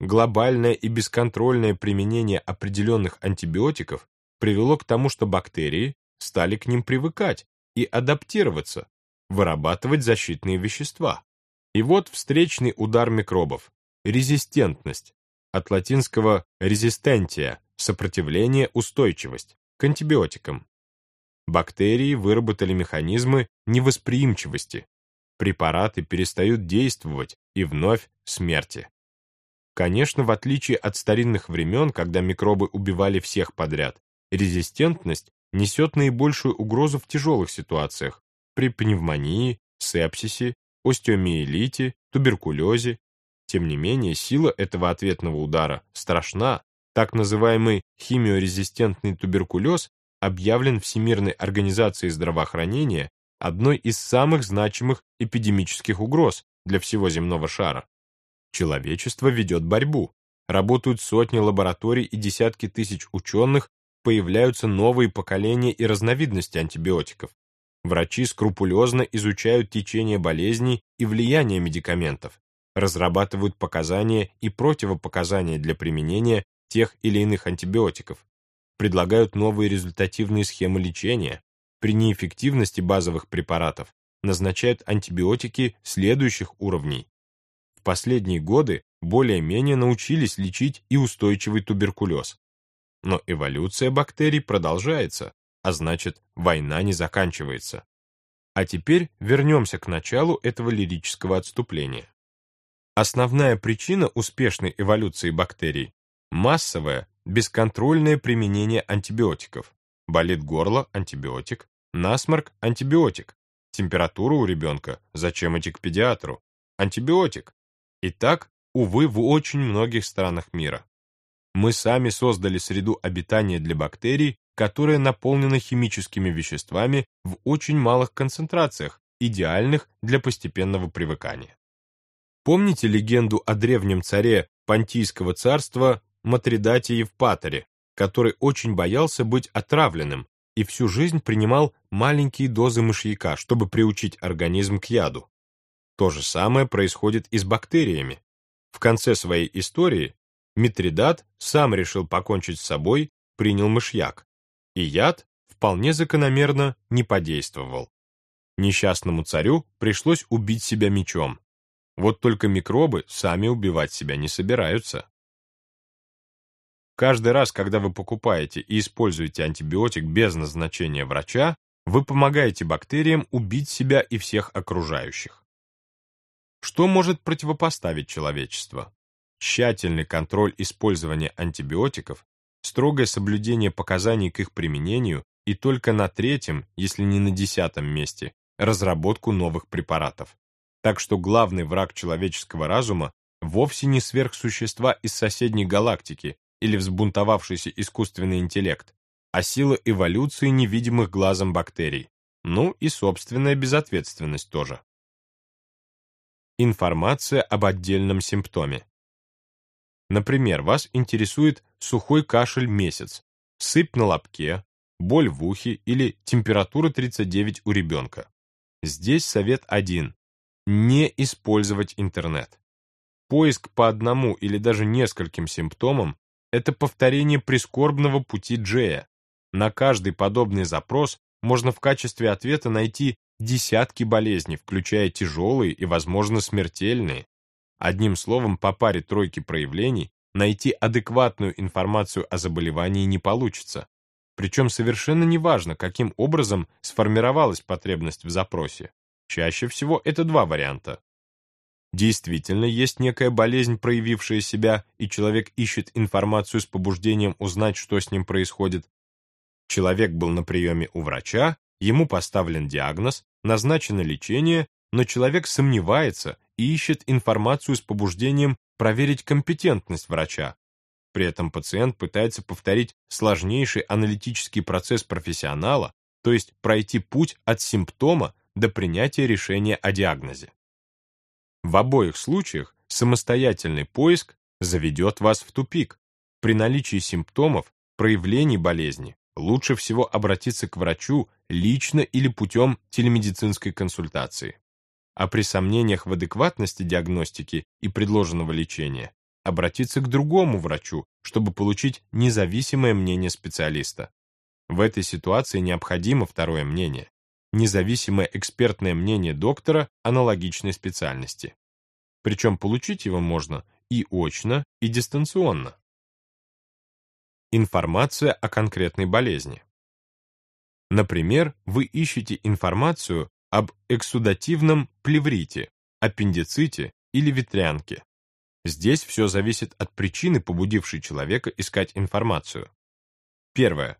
Глобальное и бесконтрольное применение определенных антибиотиков привело к тому, что бактерии стали к ним привыкать и адаптироваться, вырабатывать защитные вещества. И вот встречный удар микробов – резистентность, от латинского «resistенtia» – сопротивление, устойчивость, к антибиотикам. Бактерии выработали механизмы невосприимчивости, препараты перестают действовать, и вновь смерти. Конечно, в отличие от старинных времен, когда микробы убивали всех подряд, резистентность несет наибольшую угрозу в тяжелых ситуациях при пневмонии, сепсисе, остеомиелите, туберкулезе. Тем не менее, сила этого ответного удара страшна. Так называемый химиорезистентный туберкулез объявлен Всемирной организацией здравоохранения одной из самых значимых эпидемических угроз для всего земного шара. Человечество ведет борьбу. Работают сотни лабораторий и десятки тысяч ученых, появляются новые поколения и разновидности антибиотиков. Врачи скрупулезно изучают течение болезней и влияние медикаментов, разрабатывают показания и противопоказания для применения тех или иных антибиотиков, предлагают новые результативные схемы лечения, при неэффективности базовых препаратов назначают антибиотики следующих уровней. В последние годы более-менее научились лечить и устойчивый туберкулез. Но эволюция бактерий продолжается, а значит, война не заканчивается. А теперь вернемся к началу этого лирического отступления. Основная причина успешной эволюции бактерий – массовое, бесконтрольное применение антибиотиков. Болит горло – антибиотик, Насморк – антибиотик. Температура у ребенка. Зачем идти к педиатру? Антибиотик. И так, увы, в очень многих странах мира. Мы сами создали среду обитания для бактерий, которая наполнена химическими веществами в очень малых концентрациях, идеальных для постепенного привыкания. Помните легенду о древнем царе Понтийского царства Матридате Евпаторе, который очень боялся быть отравленным и всю жизнь принимал маленькие дозы мышьяка, чтобы приучить организм к яду? То же самое происходит и с бактериями. В конце своей истории Митридат сам решил покончить с собой, принял мышьяк, и яд вполне закономерно не подействовал. Несчастному царю пришлось убить себя мечом. Вот только микробы сами убивать себя не собираются. Каждый раз, когда вы покупаете и используете антибиотик без назначения врача, вы помогаете бактериям убить себя и всех окружающих. Что может противопоставить человечество? Тщательный контроль использования антибиотиков, строгое соблюдение показаний к их применению и только на третьем, если не на десятом месте, разработку новых препаратов. Так что главный враг человеческого разума вовсе не сверхсущества из соседней галактики или взбунтовавшийся искусственный интеллект, а сила эволюции невидимых глазом бактерий. Ну и собственная безответственность тоже. Информация об отдельном симптоме. Например, вас интересует сухой кашель месяц, сыпь на лобке, боль в ухе или температура 39 у ребенка. Здесь совет один. Не использовать интернет. Поиск по одному или даже нескольким симптомам – это повторение прискорбного пути Джея. На каждый подобный запрос можно в качестве ответа найти десятки болезней, включая тяжелые и, возможно, смертельные. Одним словом, по паре тройки проявлений найти адекватную информацию о заболевании не получится. Причем совершенно неважно, каким образом сформировалась потребность в запросе. Чаще всего это два варианта. Действительно, есть некая болезнь, проявившая себя, и человек ищет информацию с побуждением узнать, что с ним происходит. Человек был на приеме у врача, ему поставлен диагноз, назначено лечение, но человек сомневается и ищет информацию с побуждением проверить компетентность врача. При этом пациент пытается повторить сложнейший аналитический процесс профессионала, то есть пройти путь от симптома до принятия решения о диагнозе. В обоих случаях самостоятельный поиск заведет вас в тупик. При наличии симптомов, проявлений болезни, лучше всего обратиться к врачу лично или путем телемедицинской консультации. А при сомнениях в адекватности диагностики и предложенного лечения обратиться к другому врачу, чтобы получить независимое мнение специалиста. В этой ситуации необходимо второе мнение, независимое экспертное мнение доктора аналогичной специальности. Причем получить его можно и очно, и дистанционно. Информация о конкретной болезни. Например, вы ищете информацию об эксудативном плеврите, аппендиците или ветрянке. Здесь все зависит от причины, побудившей человека искать информацию. Первое.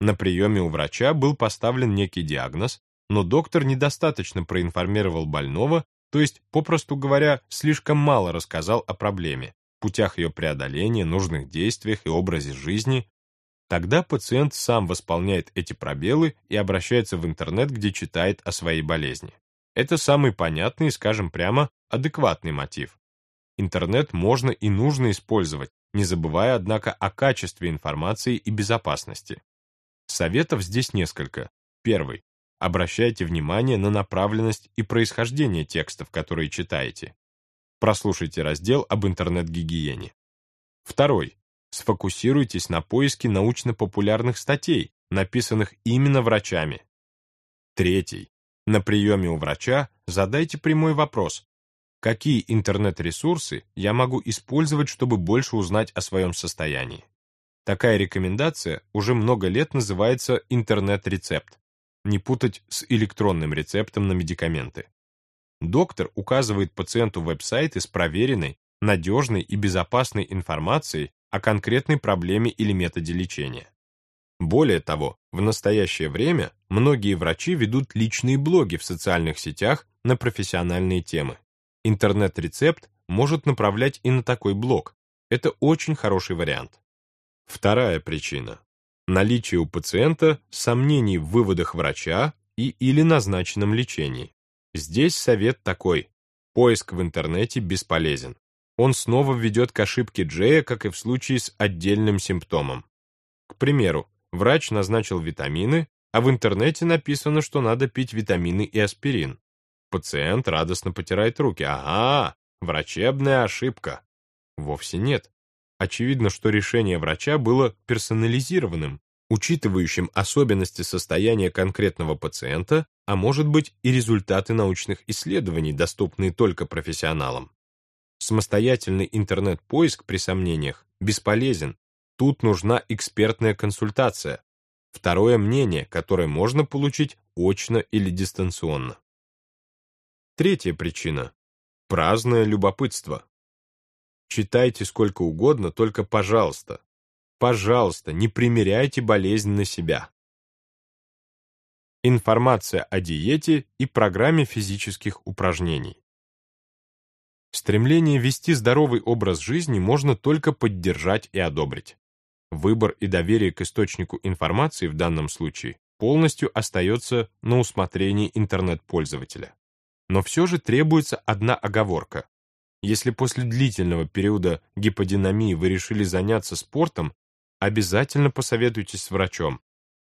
На приеме у врача был поставлен некий диагноз, но доктор недостаточно проинформировал больного, то есть, попросту говоря, слишком мало рассказал о проблеме путях ее преодоления, нужных действиях и образе жизни, тогда пациент сам восполняет эти пробелы и обращается в интернет, где читает о своей болезни. Это самый понятный и, скажем прямо, адекватный мотив. Интернет можно и нужно использовать, не забывая, однако, о качестве информации и безопасности. Советов здесь несколько. Первый. Обращайте внимание на направленность и происхождение текстов, которые читаете. Прослушайте раздел об интернет-гигиене. Второй. Сфокусируйтесь на поиске научно-популярных статей, написанных именно врачами. Третий. На приеме у врача задайте прямой вопрос. Какие интернет-ресурсы я могу использовать, чтобы больше узнать о своем состоянии? Такая рекомендация уже много лет называется интернет-рецепт. Не путать с электронным рецептом на медикаменты. Доктор указывает пациенту веб-сайты с проверенной, надежной и безопасной информацией о конкретной проблеме или методе лечения. Более того, в настоящее время многие врачи ведут личные блоги в социальных сетях на профессиональные темы. Интернет-рецепт может направлять и на такой блог. Это очень хороший вариант. Вторая причина. наличие у пациента сомнений в выводах врача и или назначенном лечении. Здесь совет такой. Поиск в интернете бесполезен. Он снова ведет к ошибке Джея, как и в случае с отдельным симптомом. К примеру, врач назначил витамины, а в интернете написано, что надо пить витамины и аспирин. Пациент радостно потирает руки. Ага, врачебная ошибка. Вовсе нет. Очевидно, что решение врача было персонализированным, учитывающим особенности состояния конкретного пациента, а может быть и результаты научных исследований, доступные только профессионалам. Самостоятельный интернет-поиск при сомнениях бесполезен. Тут нужна экспертная консультация, второе мнение, которое можно получить очно или дистанционно. Третья причина – праздное любопытство. Читайте сколько угодно, только пожалуйста, пожалуйста, не примеряйте болезнь на себя. Информация о диете и программе физических упражнений. Стремление вести здоровый образ жизни можно только поддержать и одобрить. Выбор и доверие к источнику информации в данном случае полностью остается на усмотрении интернет-пользователя. Но все же требуется одна оговорка. Если после длительного периода гиподинамии вы решили заняться спортом, обязательно посоветуйтесь с врачом.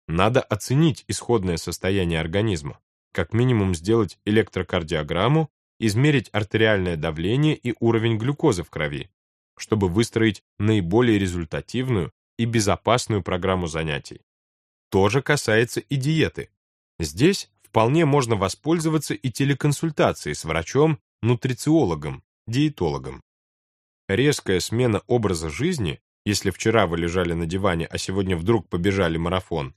Надо оценить исходное состояние организма, как минимум сделать электрокардиограмму, измерить артериальное давление и уровень глюкозы в крови, чтобы выстроить наиболее результативную и безопасную программу занятий. То же касается и диеты. Здесь вполне можно воспользоваться и телеконсультацией с врачом-нутрициологом, диетологом. Резкая смена образа жизни, если вчера вы лежали на диване, а сегодня вдруг побежали марафон,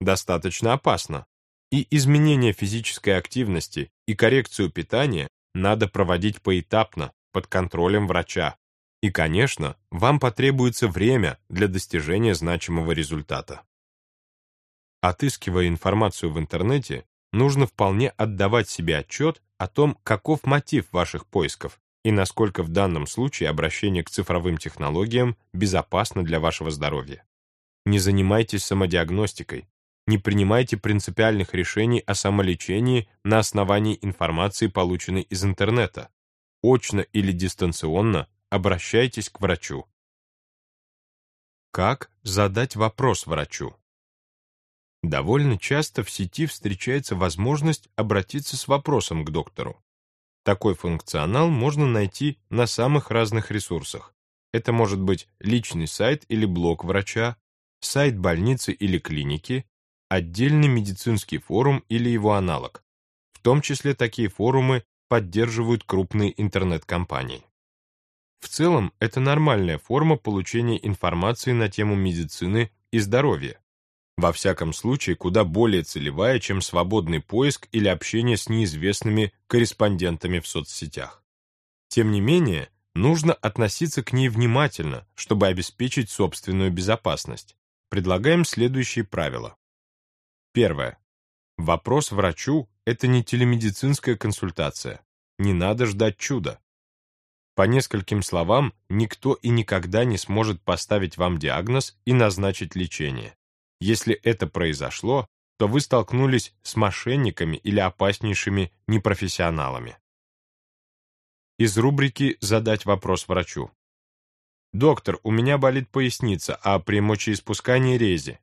достаточно опасна. И изменение физической активности и коррекцию питания надо проводить поэтапно, под контролем врача, и, конечно, вам потребуется время для достижения значимого результата. Отыскивая информацию в интернете, нужно вполне отдавать себе отчет о том, каков мотив ваших поисков и насколько в данном случае обращение к цифровым технологиям безопасно для вашего здоровья. Не занимайтесь самодиагностикой, не принимайте принципиальных решений о самолечении на основании информации, полученной из интернета. Очно или дистанционно обращайтесь к врачу. Как задать вопрос врачу? Довольно часто в сети встречается возможность обратиться с вопросом к доктору. Такой функционал можно найти на самых разных ресурсах. Это может быть личный сайт или блог врача, сайт больницы или клиники, отдельный медицинский форум или его аналог. В том числе такие форумы поддерживают крупные интернет-компании. В целом, это нормальная форма получения информации на тему медицины и здоровья. Во всяком случае, куда более целевая, чем свободный поиск или общение с неизвестными корреспондентами в соцсетях. Тем не менее, нужно относиться к ней внимательно, чтобы обеспечить собственную безопасность. Предлагаем следующие правила. Первое. Вопрос врачу – это не телемедицинская консультация. Не надо ждать чуда. По нескольким словам, никто и никогда не сможет поставить вам диагноз и назначить лечение. Если это произошло, то вы столкнулись с мошенниками или опаснейшими непрофессионалами. Из рубрики «Задать вопрос врачу». «Доктор, у меня болит поясница, а при мочеиспускании рези.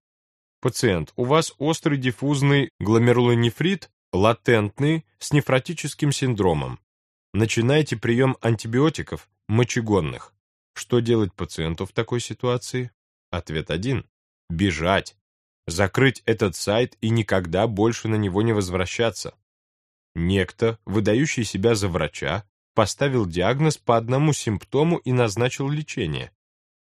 Пациент, у вас острый диффузный гломерулонефрит, латентный, с нефротическим синдромом. Начинайте прием антибиотиков, мочегонных. Что делать пациенту в такой ситуации? Ответ один. Бежать. Закрыть этот сайт и никогда больше на него не возвращаться. Некто, выдающий себя за врача, поставил диагноз по одному симптому и назначил лечение.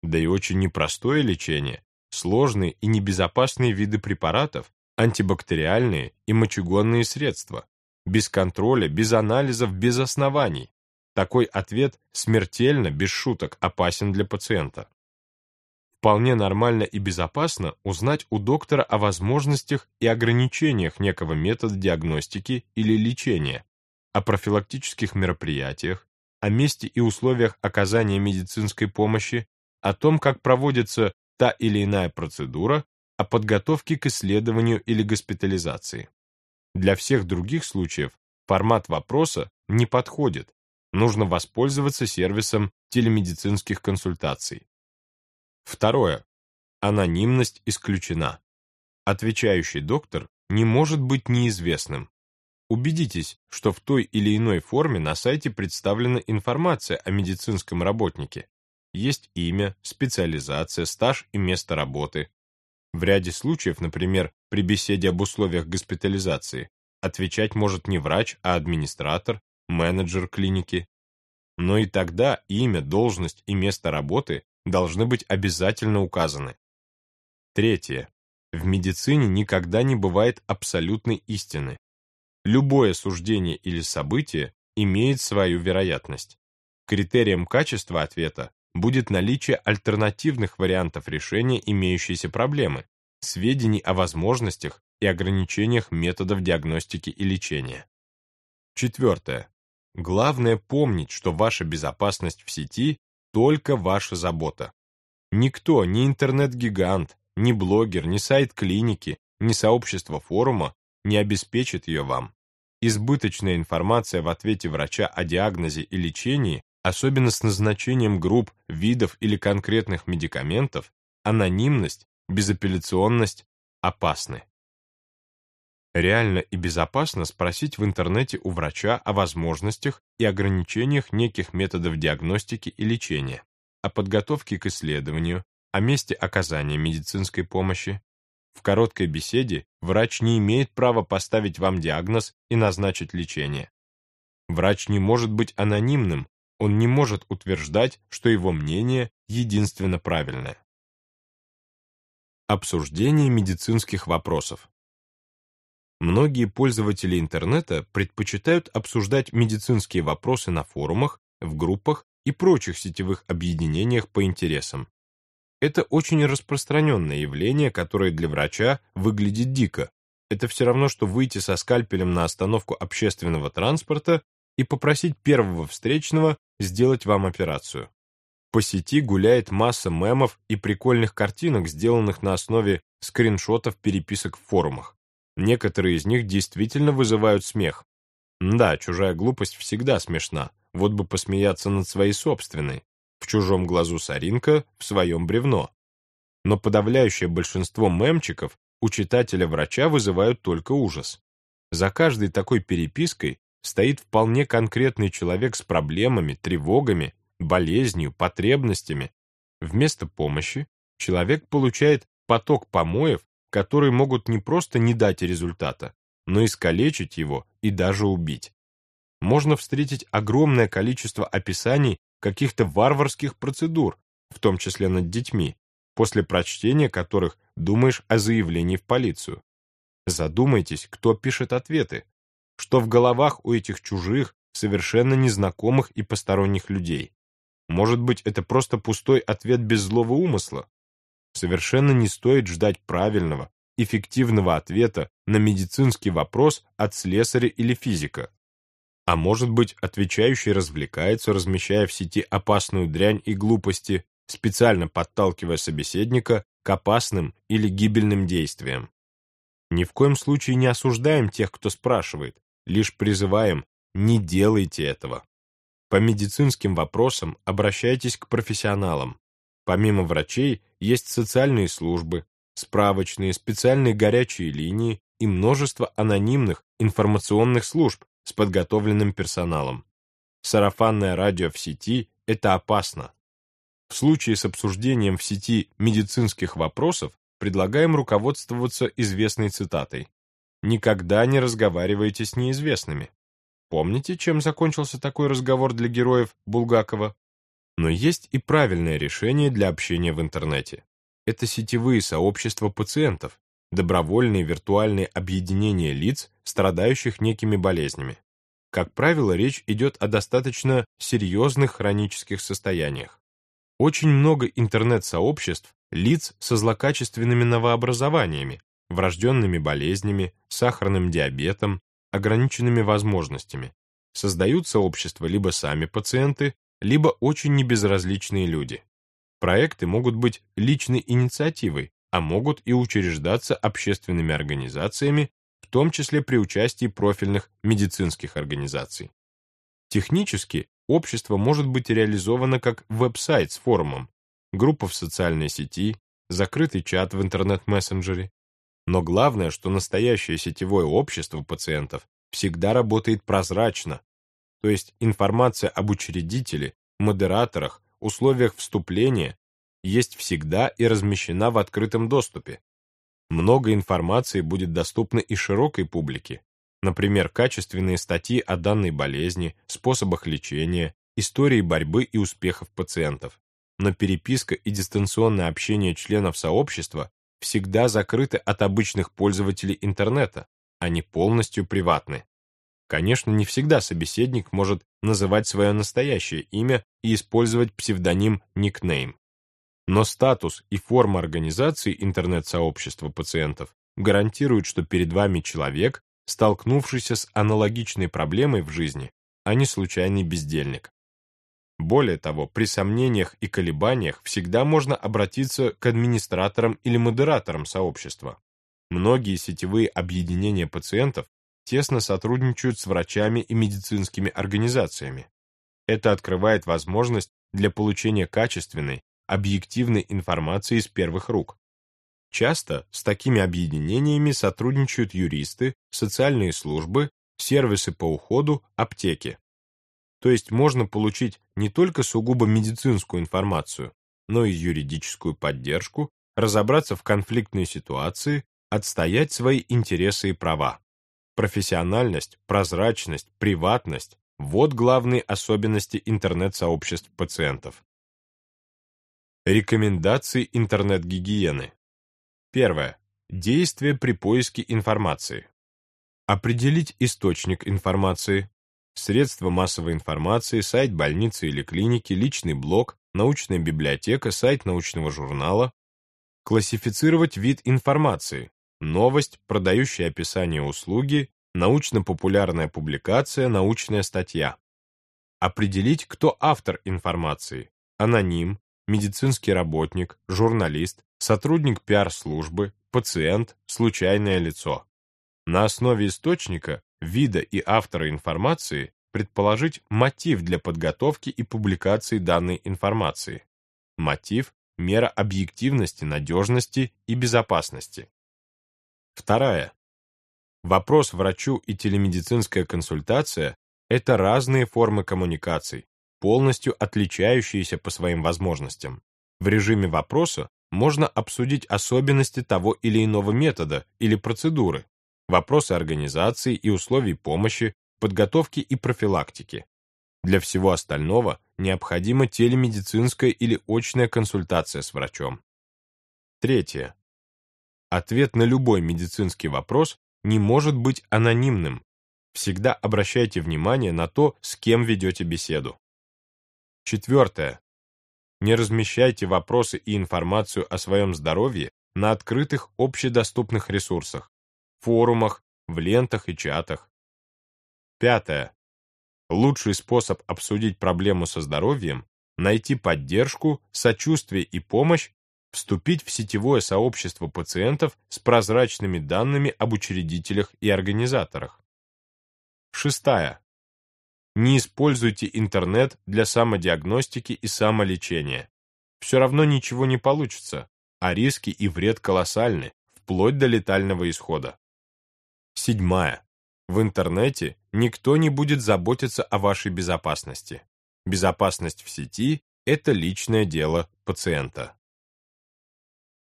Да и очень непростое лечение. Сложные и небезопасные виды препаратов, антибактериальные и мочегонные средства без контроля, без анализов, без оснований. Такой ответ смертельно, без шуток, опасен для пациента. Вполне нормально и безопасно узнать у доктора о возможностях и ограничениях некого метода диагностики или лечения, о профилактических мероприятиях, о месте и условиях оказания медицинской помощи, о том, как проводится та или иная процедура, о подготовке к исследованию или госпитализации. Для всех других случаев формат вопроса не подходит, нужно воспользоваться сервисом телемедицинских консультаций. Второе. Анонимность исключена. Отвечающий доктор не может быть неизвестным. Убедитесь, что в той или иной форме на сайте представлена информация о медицинском работнике. Есть имя, специализация, стаж и место работы. В ряде случаев, например, при беседе об условиях госпитализации, отвечать может не врач, а администратор, менеджер клиники. Но и тогда имя, должность и место работы должны быть обязательно указаны. Третье. В медицине никогда не бывает абсолютной истины. Любое суждение или событие имеет свою вероятность. Критерием качества ответа будет наличие альтернативных вариантов решения имеющейся проблемы, сведений о возможностях и ограничениях методов диагностики и лечения. Четвертое. Главное помнить, что ваша безопасность в сети – только ваша забота. Никто, ни интернет-гигант, ни блогер, ни сайт клиники, ни сообщество форума не обеспечит ее вам. Избыточная информация в ответе врача о диагнозе и лечении, особенно с назначением групп, видов или конкретных медикаментов, анонимность, безапелляционность опасны. Реально и безопасно спросить в интернете у врача о возможностях и ограничениях неких методов диагностики и лечения, о подготовке к исследованию, о месте оказания медицинской помощи. В короткой беседе врач не имеет права поставить вам диагноз и назначить лечение. Врач не может быть анонимным, он не может утверждать, что его мнение единственно правильное. Обсуждение медицинских вопросов. Многие пользователи интернета предпочитают обсуждать медицинские вопросы на форумах, в группах и прочих сетевых объединениях по интересам. Это очень распространенное явление, которое для врача выглядит дико. Это все равно, что выйти со скальпелем на остановку общественного транспорта и попросить первого встречного сделать вам операцию. По сети гуляет масса мемов и прикольных картинок, сделанных на основе скриншотов переписок в форумах. Некоторые из них действительно вызывают смех. Да, чужая глупость всегда смешна, вот бы посмеяться над своей собственной. В чужом глазу соринка, в своем бревно. Но подавляющее большинство мемчиков у читателя-врача вызывают только ужас. За каждой такой перепиской стоит вполне конкретный человек с проблемами, тревогами, болезнью, потребностями. Вместо помощи человек получает поток помоев которые могут не просто не дать результата, но искалечить его и даже убить. Можно встретить огромное количество описаний каких-то варварских процедур, в том числе над детьми, после прочтения которых думаешь о заявлении в полицию. Задумайтесь, кто пишет ответы, что в головах у этих чужих, совершенно незнакомых и посторонних людей. Может быть, это просто пустой ответ без злого умысла? Совершенно не стоит ждать правильного, эффективного ответа на медицинский вопрос от слесаря или физика. А может быть, отвечающий развлекается, размещая в сети опасную дрянь и глупости, специально подталкивая собеседника к опасным или гибельным действиям. Ни в коем случае не осуждаем тех, кто спрашивает, лишь призываем «не делайте этого». По медицинским вопросам обращайтесь к профессионалам. Помимо врачей, есть социальные службы, справочные, специальные горячие линии и множество анонимных информационных служб с подготовленным персоналом. Сарафанное радио в сети – это опасно. В случае с обсуждением в сети медицинских вопросов предлагаем руководствоваться известной цитатой. «Никогда не разговаривайте с неизвестными». Помните, чем закончился такой разговор для героев Булгакова? Но есть и правильное решение для общения в интернете. Это сетевые сообщества пациентов, добровольные виртуальные объединения лиц, страдающих некими болезнями. Как правило, речь идет о достаточно серьезных хронических состояниях. Очень много интернет-сообществ лиц со злокачественными новообразованиями, врожденными болезнями, сахарным диабетом, ограниченными возможностями. Создают сообщества либо сами пациенты, либо очень небезразличные люди. Проекты могут быть личной инициативой, а могут и учреждаться общественными организациями, в том числе при участии профильных медицинских организаций. Технически общество может быть реализовано как веб-сайт с форумом, группа в социальной сети, закрытый чат в интернет-мессенджере. Но главное, что настоящее сетевое общество пациентов всегда работает прозрачно, то есть информация об учредителе, модераторах, условиях вступления есть всегда и размещена в открытом доступе. Много информации будет доступно и широкой публике, например, качественные статьи о данной болезни, способах лечения, истории борьбы и успехов пациентов. Но переписка и дистанционное общение членов сообщества всегда закрыты от обычных пользователей интернета, они полностью приватны. Конечно, не всегда собеседник может называть свое настоящее имя и использовать псевдоним никнейм. Но статус и форма организации интернет-сообщества пациентов гарантируют, что перед вами человек, столкнувшийся с аналогичной проблемой в жизни, а не случайный бездельник. Более того, при сомнениях и колебаниях всегда можно обратиться к администраторам или модераторам сообщества. Многие сетевые объединения пациентов тесно сотрудничают с врачами и медицинскими организациями. Это открывает возможность для получения качественной, объективной информации из первых рук. Часто с такими объединениями сотрудничают юристы, социальные службы, сервисы по уходу, аптеки. То есть можно получить не только сугубо медицинскую информацию, но и юридическую поддержку, разобраться в конфликтной ситуации, отстоять свои интересы и права. Профессиональность, прозрачность, приватность – вот главные особенности интернет-сообществ пациентов. Рекомендации интернет-гигиены. Первое. Действия при поиске информации. Определить источник информации, средства массовой информации, сайт больницы или клиники, личный блог, научная библиотека, сайт научного журнала. Классифицировать вид информации, новость, продающее описание услуги, научно-популярная публикация, научная статья. Определить, кто автор информации, аноним, медицинский работник, журналист, сотрудник пиар-службы, пациент, случайное лицо. На основе источника, вида и автора информации предположить мотив для подготовки и публикации данной информации. Мотив – мера объективности, надежности и безопасности. Вторая. Вопрос врачу и телемедицинская консультация – это разные формы коммуникаций, полностью отличающиеся по своим возможностям. В режиме вопроса можно обсудить особенности того или иного метода или процедуры, вопросы организации и условий помощи, подготовки и профилактики. Для всего остального необходима телемедицинская или очная консультация с врачом. Третье. Ответ на любой медицинский вопрос не может быть анонимным. Всегда обращайте внимание на то, с кем ведете беседу. Четвертое. Не размещайте вопросы и информацию о своем здоровье на открытых общедоступных ресурсах, форумах, в лентах и чатах. Пятое. Лучший способ обсудить проблему со здоровьем – найти поддержку, сочувствие и помощь, вступить в сетевое сообщество пациентов с прозрачными данными об учредителях и организаторах. Шестая. Не используйте интернет для самодиагностики и самолечения. Все равно ничего не получится, а риски и вред колоссальны, вплоть до летального исхода. Седьмая. В интернете никто не будет заботиться о вашей безопасности. Безопасность в сети – это личное дело пациента.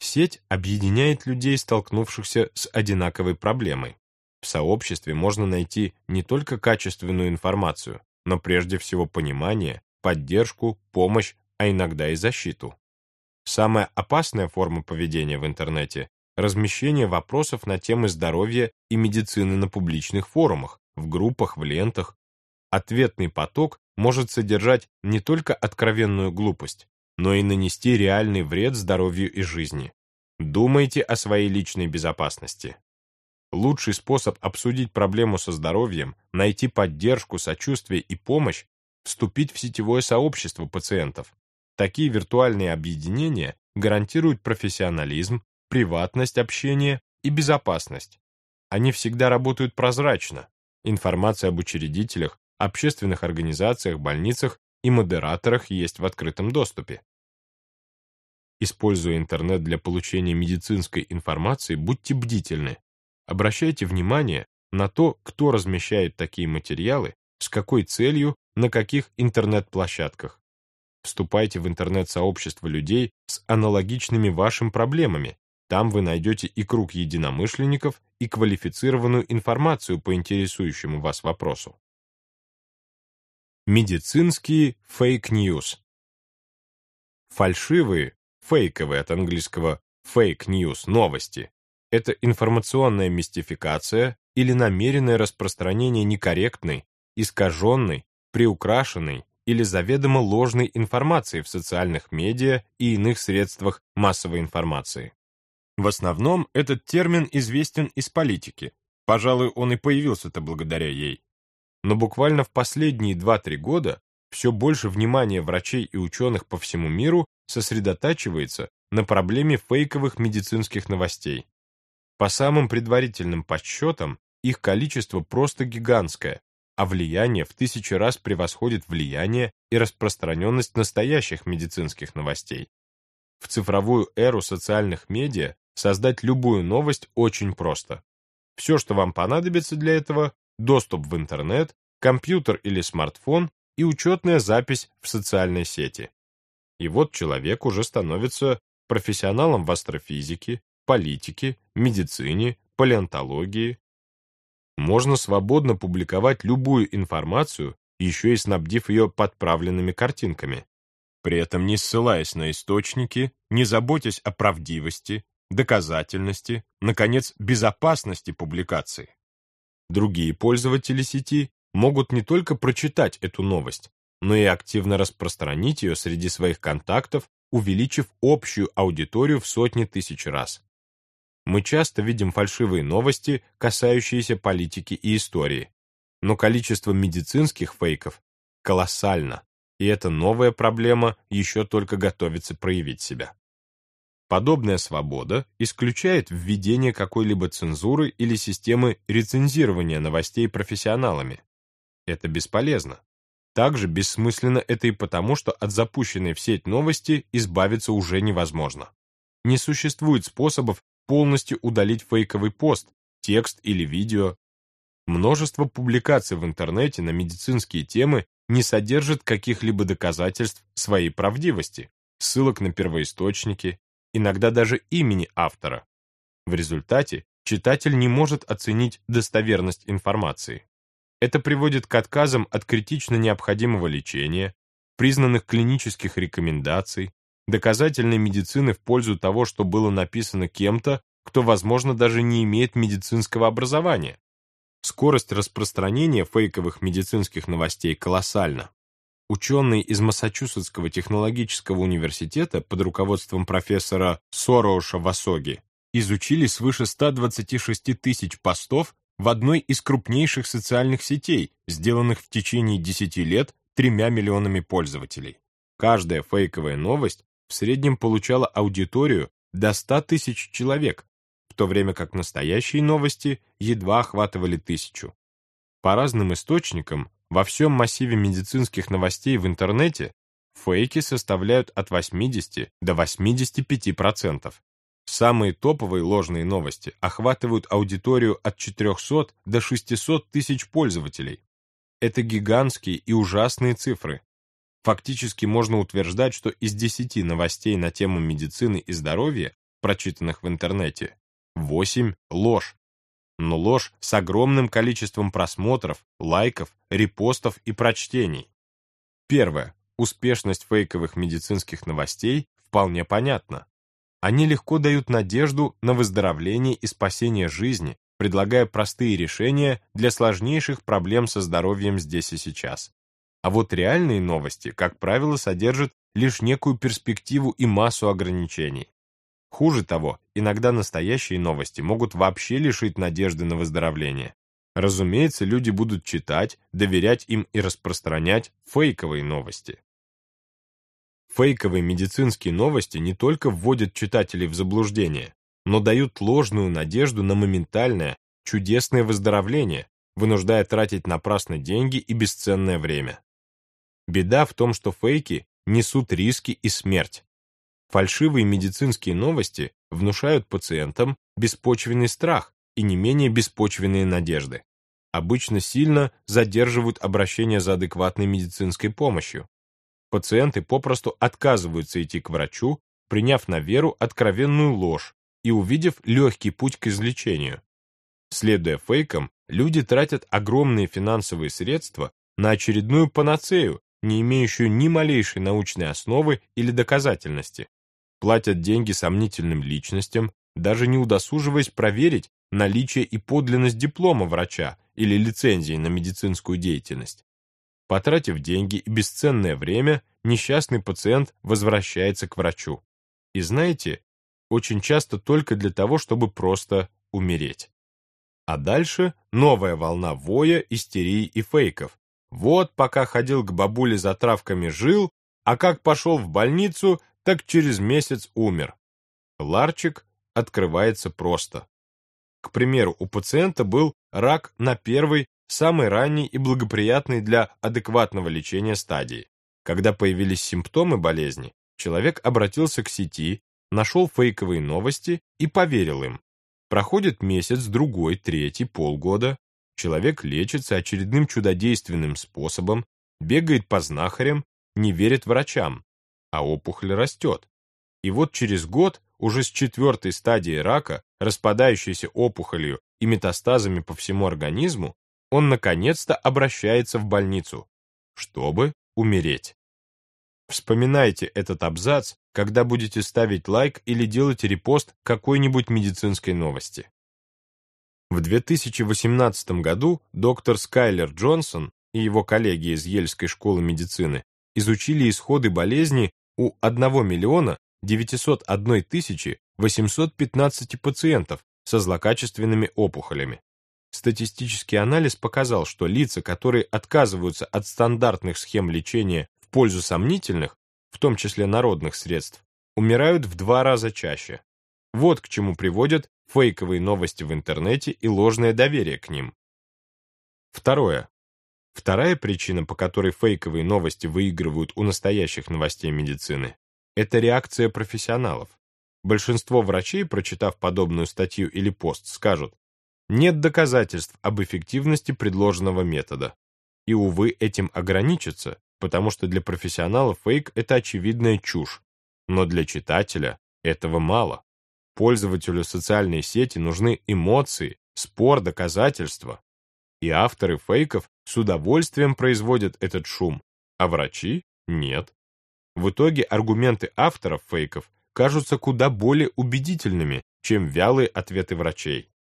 Сеть объединяет людей, столкнувшихся с одинаковой проблемой. В сообществе можно найти не только качественную информацию, но прежде всего понимание, поддержку, помощь, а иногда и защиту. Самая опасная форма поведения в интернете – размещение вопросов на темы здоровья и медицины на публичных форумах, в группах, в лентах. Ответный поток может содержать не только откровенную глупость, но и нанести реальный вред здоровью и жизни. Думайте о своей личной безопасности. Лучший способ обсудить проблему со здоровьем, найти поддержку, сочувствие и помощь – вступить в сетевое сообщество пациентов. Такие виртуальные объединения гарантируют профессионализм, приватность общения и безопасность. Они всегда работают прозрачно. Информация об учредителях, общественных организациях, больницах и модераторах есть в открытом доступе. Используя интернет для получения медицинской информации, будьте бдительны. Обращайте внимание на то, кто размещает такие материалы, с какой целью, на каких интернет-площадках. Вступайте в интернет-сообщество людей с аналогичными вашим проблемами. Там вы найдете и круг единомышленников, и квалифицированную информацию по интересующему вас вопросу. Медицинские фейк-ньюс. Фальшивые, фейковые от английского fake news, новости. Это информационная мистификация или намеренное распространение некорректной, искаженной, приукрашенной или заведомо ложной информации в социальных медиа и иных средствах массовой информации. В основном этот термин известен из политики. Пожалуй, он и появился-то благодаря ей. Но буквально в последние 2-3 года все больше внимания врачей и ученых по всему миру сосредотачивается на проблеме фейковых медицинских новостей. По самым предварительным подсчетам, их количество просто гигантское, а влияние в тысячи раз превосходит влияние и распространенность настоящих медицинских новостей. В цифровую эру социальных медиа создать любую новость очень просто. Все, что вам понадобится для этого, доступ в интернет, компьютер или смартфон и учетная запись в социальной сети. И вот человек уже становится профессионалом в астрофизике, политике, медицине, палеонтологии, можно свободно публиковать любую информацию, еще и снабдив ее подправленными картинками. При этом не ссылаясь на источники, не заботясь о правдивости, доказательности, наконец, безопасности публикации. Другие пользователи сети могут не только прочитать эту новость, но и активно распространить ее среди своих контактов, увеличив общую аудиторию в сотни тысяч раз. Мы часто видим фальшивые новости, касающиеся политики и истории. Но количество медицинских фейков колоссально, и эта новая проблема еще только готовится проявить себя. Подобная свобода исключает введение какой-либо цензуры или системы рецензирования новостей профессионалами. Это бесполезно. Также бессмысленно это и потому, что от запущенной в сеть новости избавиться уже невозможно. Не существует способов полностью удалить фейковый пост, текст или видео. Множество публикаций в интернете на медицинские темы не содержат каких-либо доказательств своей правдивости, ссылок на первоисточники, иногда даже имени автора. В результате читатель не может оценить достоверность информации. Это приводит к отказам от критично необходимого лечения, признанных клинических рекомендаций, доказательной медицины в пользу того, что было написано кем-то, кто, возможно, даже не имеет медицинского образования. Скорость распространения фейковых медицинских новостей колоссальна. Ученые из Массачусетского технологического университета под руководством профессора Сороуша Васоги изучили свыше 126 тысяч постов в одной из крупнейших социальных сетей, сделанных в течение 10 лет тремя миллионами пользователей. Каждая фейковая новость в среднем получала аудиторию до 100 тысяч человек, в то время как настоящие новости едва охватывали тысячу. По разным источникам, во всем массиве медицинских новостей в интернете фейки составляют от 80 до 85%. Самые топовые ложные новости охватывают аудиторию от 400 до 600 тысяч пользователей. Это гигантские и ужасные цифры, Фактически можно утверждать, что из 10 новостей на тему медицины и здоровья, прочитанных в интернете, 8 – ложь. Но ложь с огромным количеством просмотров, лайков, репостов и прочтений. Первое. Успешность фейковых медицинских новостей вполне понятна. Они легко дают надежду на выздоровление и спасение жизни, предлагая простые решения для сложнейших проблем со здоровьем здесь и сейчас. А вот реальные новости, как правило, содержат лишь некую перспективу и массу ограничений. Хуже того, иногда настоящие новости могут вообще лишить надежды на выздоровление. Разумеется, люди будут читать, доверять им и распространять фейковые новости. Фейковые медицинские новости не только вводят читателей в заблуждение, но дают ложную надежду на моментальное, чудесное выздоровление, вынуждая тратить напрасно деньги и бесценное время. Беда в том, что фейки несут риски и смерть. Фальшивые медицинские новости внушают пациентам беспочвенный страх и не менее беспочвенные надежды. Обычно сильно задерживают обращение за адекватной медицинской помощью. Пациенты попросту отказываются идти к врачу, приняв на веру откровенную ложь и увидев легкий путь к излечению. Следуя фейкам, люди тратят огромные финансовые средства на очередную панацею, не имеющую ни малейшей научной основы или доказательности. Платят деньги сомнительным личностям, даже не удосуживаясь проверить наличие и подлинность диплома врача или лицензии на медицинскую деятельность. Потратив деньги и бесценное время, несчастный пациент возвращается к врачу. И знаете, очень часто только для того, чтобы просто умереть. А дальше новая волна воя, истерии и фейков. Вот пока ходил к бабуле за травками жил, а как пошел в больницу, так через месяц умер. Ларчик открывается просто. К примеру, у пациента был рак на первой, самой ранней и благоприятной для адекватного лечения стадии. Когда появились симптомы болезни, человек обратился к сети, нашел фейковые новости и поверил им. Проходит месяц, другой, третий, полгода. Человек лечится очередным чудодейственным способом, бегает по знахарям, не верит врачам, а опухоль растет. И вот через год, уже с четвертой стадии рака, распадающейся опухолью и метастазами по всему организму, он наконец-то обращается в больницу, чтобы умереть. Вспоминайте этот абзац, когда будете ставить лайк или делать репост какой-нибудь медицинской новости. В 2018 году доктор Скайлер Джонсон и его коллеги из Ельской школы медицины изучили исходы болезни у 1 миллиона 901 тысячи 815 пациентов со злокачественными опухолями. Статистический анализ показал, что лица, которые отказываются от стандартных схем лечения в пользу сомнительных, в том числе народных средств, умирают в два раза чаще. Вот к чему приводят фейковые новости в интернете и ложное доверие к ним. Второе. Вторая причина, по которой фейковые новости выигрывают у настоящих новостей медицины, это реакция профессионалов. Большинство врачей, прочитав подобную статью или пост, скажут, нет доказательств об эффективности предложенного метода. И, увы, этим ограничатся, потому что для профессионалов фейк – это очевидная чушь. Но для читателя этого мало. Пользователю социальной сети нужны эмоции, спор, доказательства. И авторы фейков с удовольствием производят этот шум, а врачи – нет. В итоге аргументы авторов фейков кажутся куда более убедительными, чем вялые ответы врачей.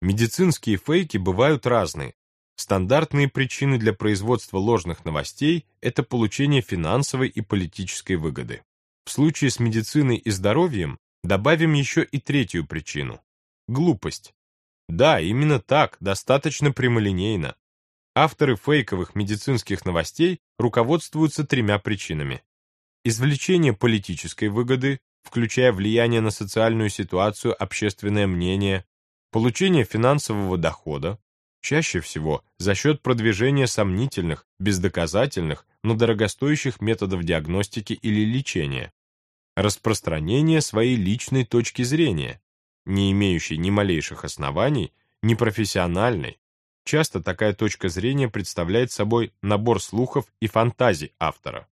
Медицинские фейки бывают разные. Стандартные причины для производства ложных новостей – это получение финансовой и политической выгоды. В случае с медициной и здоровьем добавим еще и третью причину – глупость. Да, именно так, достаточно прямолинейно. Авторы фейковых медицинских новостей руководствуются тремя причинами извлечение политической выгоды, включая влияние на социальную ситуацию, общественное мнение, получение финансового дохода, чаще всего за счет продвижения сомнительных, бездоказательных, но дорогостоящих методов диагностики или лечения, распространение своей личной точки зрения, не имеющей ни малейших оснований, ни профессиональной. Часто такая точка зрения представляет собой набор слухов и фантазий автора.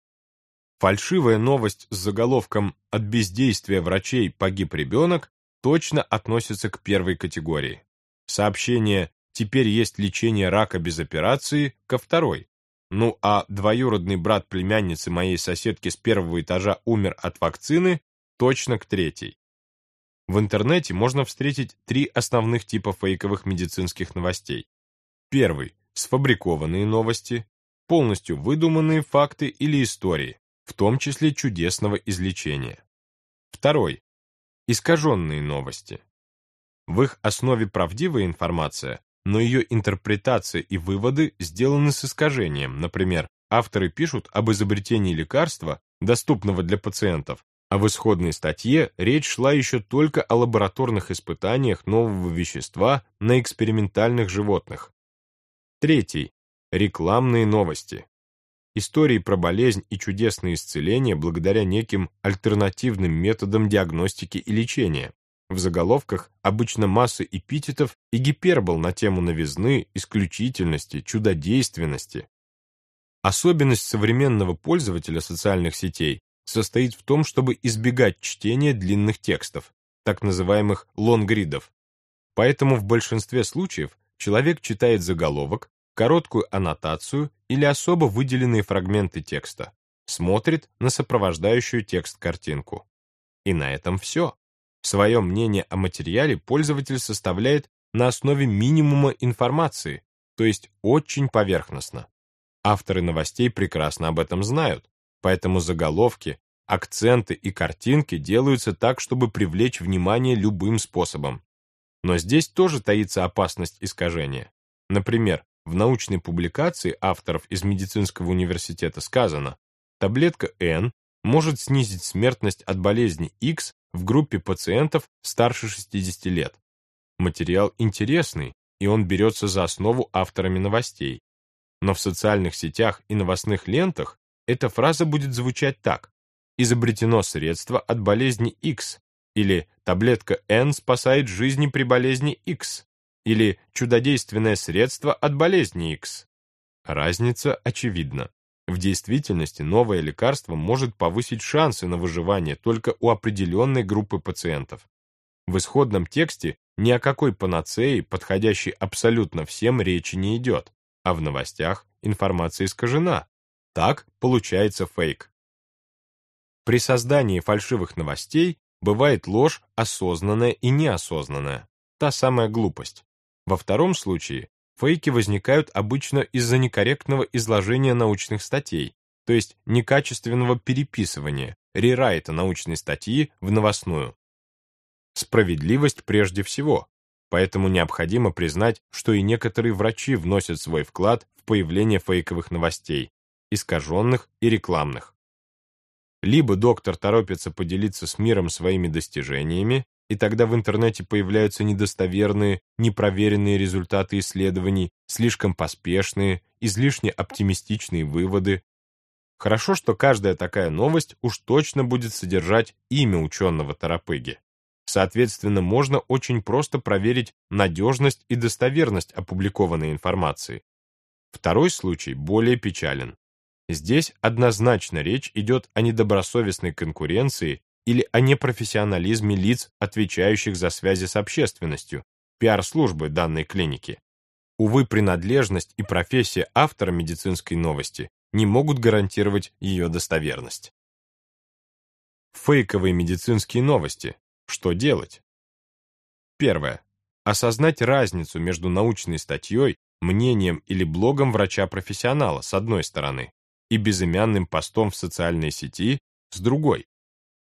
Фальшивая новость с заголовком «От бездействия врачей погиб ребенок» точно относится к первой категории. Сообщение «Теперь есть лечение рака без операции» ко второй. Ну а двоюродный брат племянницы моей соседки с первого этажа умер от вакцины точно к третьей. В интернете можно встретить три основных типа фейковых медицинских новостей. Первый – сфабрикованные новости, полностью выдуманные факты или истории, в том числе чудесного излечения. Второй. Искаженные новости. В их основе правдивая информация, но ее интерпретация и выводы сделаны с искажением. Например, авторы пишут об изобретении лекарства, доступного для пациентов, А в исходной статье речь шла еще только о лабораторных испытаниях нового вещества на экспериментальных животных. Третий. Рекламные новости. Истории про болезнь и чудесные исцеления благодаря неким альтернативным методам диагностики и лечения. В заголовках обычно масса эпитетов и гипербол на тему новизны, исключительности, чудодейственности. Особенность современного пользователя социальных сетей состоит в том, чтобы избегать чтения длинных текстов, так называемых лонгридов. Поэтому в большинстве случаев человек читает заголовок, короткую аннотацию или особо выделенные фрагменты текста, смотрит на сопровождающую текст картинку. И на этом все. Свое мнение о материале пользователь составляет на основе минимума информации, то есть очень поверхностно. Авторы новостей прекрасно об этом знают, поэтому заголовки, акценты и картинки делаются так, чтобы привлечь внимание любым способом. Но здесь тоже таится опасность искажения. Например, в научной публикации авторов из медицинского университета сказано, таблетка N может снизить смертность от болезни X в группе пациентов старше 60 лет. Материал интересный, и он берется за основу авторами новостей. Но в социальных сетях и новостных лентах эта фраза будет звучать так. Изобретено средство от болезни X, или таблетка N спасает жизни при болезни X, или чудодейственное средство от болезни X. Разница очевидна. В действительности новое лекарство может повысить шансы на выживание только у определенной группы пациентов. В исходном тексте ни о какой панацеи, подходящей абсолютно всем, речи не идет а в новостях информация искажена. Так получается фейк. При создании фальшивых новостей бывает ложь осознанная и неосознанная, та самая глупость. Во втором случае фейки возникают обычно из-за некорректного изложения научных статей, то есть некачественного переписывания, рерайта научной статьи в новостную. Справедливость прежде всего, Поэтому необходимо признать, что и некоторые врачи вносят свой вклад в появление фейковых новостей, искаженных и рекламных. Либо доктор торопится поделиться с миром своими достижениями, и тогда в интернете появляются недостоверные, непроверенные результаты исследований, слишком поспешные, излишне оптимистичные выводы. Хорошо, что каждая такая новость уж точно будет содержать имя ученого-торопыги. Соответственно, можно очень просто проверить надежность и достоверность опубликованной информации. Второй случай более печален. Здесь однозначно речь идет о недобросовестной конкуренции или о непрофессионализме лиц, отвечающих за связи с общественностью, пиар-службы данной клиники. Увы, принадлежность и профессия автора медицинской новости не могут гарантировать ее достоверность. Фейковые медицинские новости что делать? Первое. Осознать разницу между научной статьей, мнением или блогом врача-профессионала с одной стороны и безымянным постом в социальной сети с другой.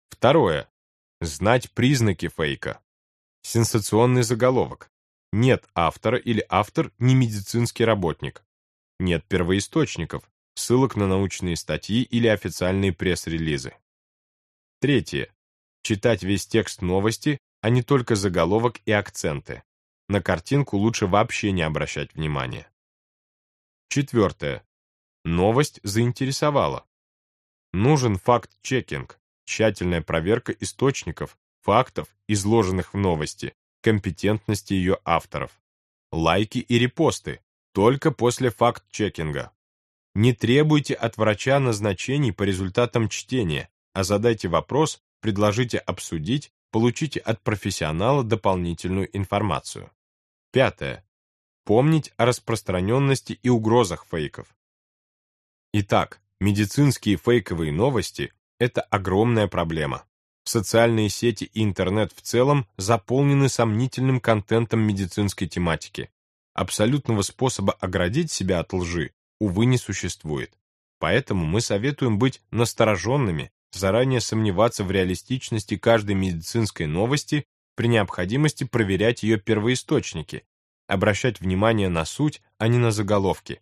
Второе. Знать признаки фейка. Сенсационный заголовок. Нет автора или автор не медицинский работник. Нет первоисточников, ссылок на научные статьи или официальные пресс-релизы. Третье. Читать весь текст новости, а не только заголовок и акценты. На картинку лучше вообще не обращать внимания. Четвертое. Новость заинтересовала. Нужен факт-чекинг, тщательная проверка источников, фактов, изложенных в новости, компетентности ее авторов. Лайки и репосты только после факт-чекинга. Не требуйте от врача назначений по результатам чтения, а задайте вопрос, предложите обсудить, получите от профессионала дополнительную информацию. Пятое. Помнить о распространенности и угрозах фейков. Итак, медицинские фейковые новости – это огромная проблема. Социальные сети и интернет в целом заполнены сомнительным контентом медицинской тематики. Абсолютного способа оградить себя от лжи, увы, не существует. Поэтому мы советуем быть настороженными заранее сомневаться в реалистичности каждой медицинской новости, при необходимости проверять ее первоисточники, обращать внимание на суть, а не на заголовки.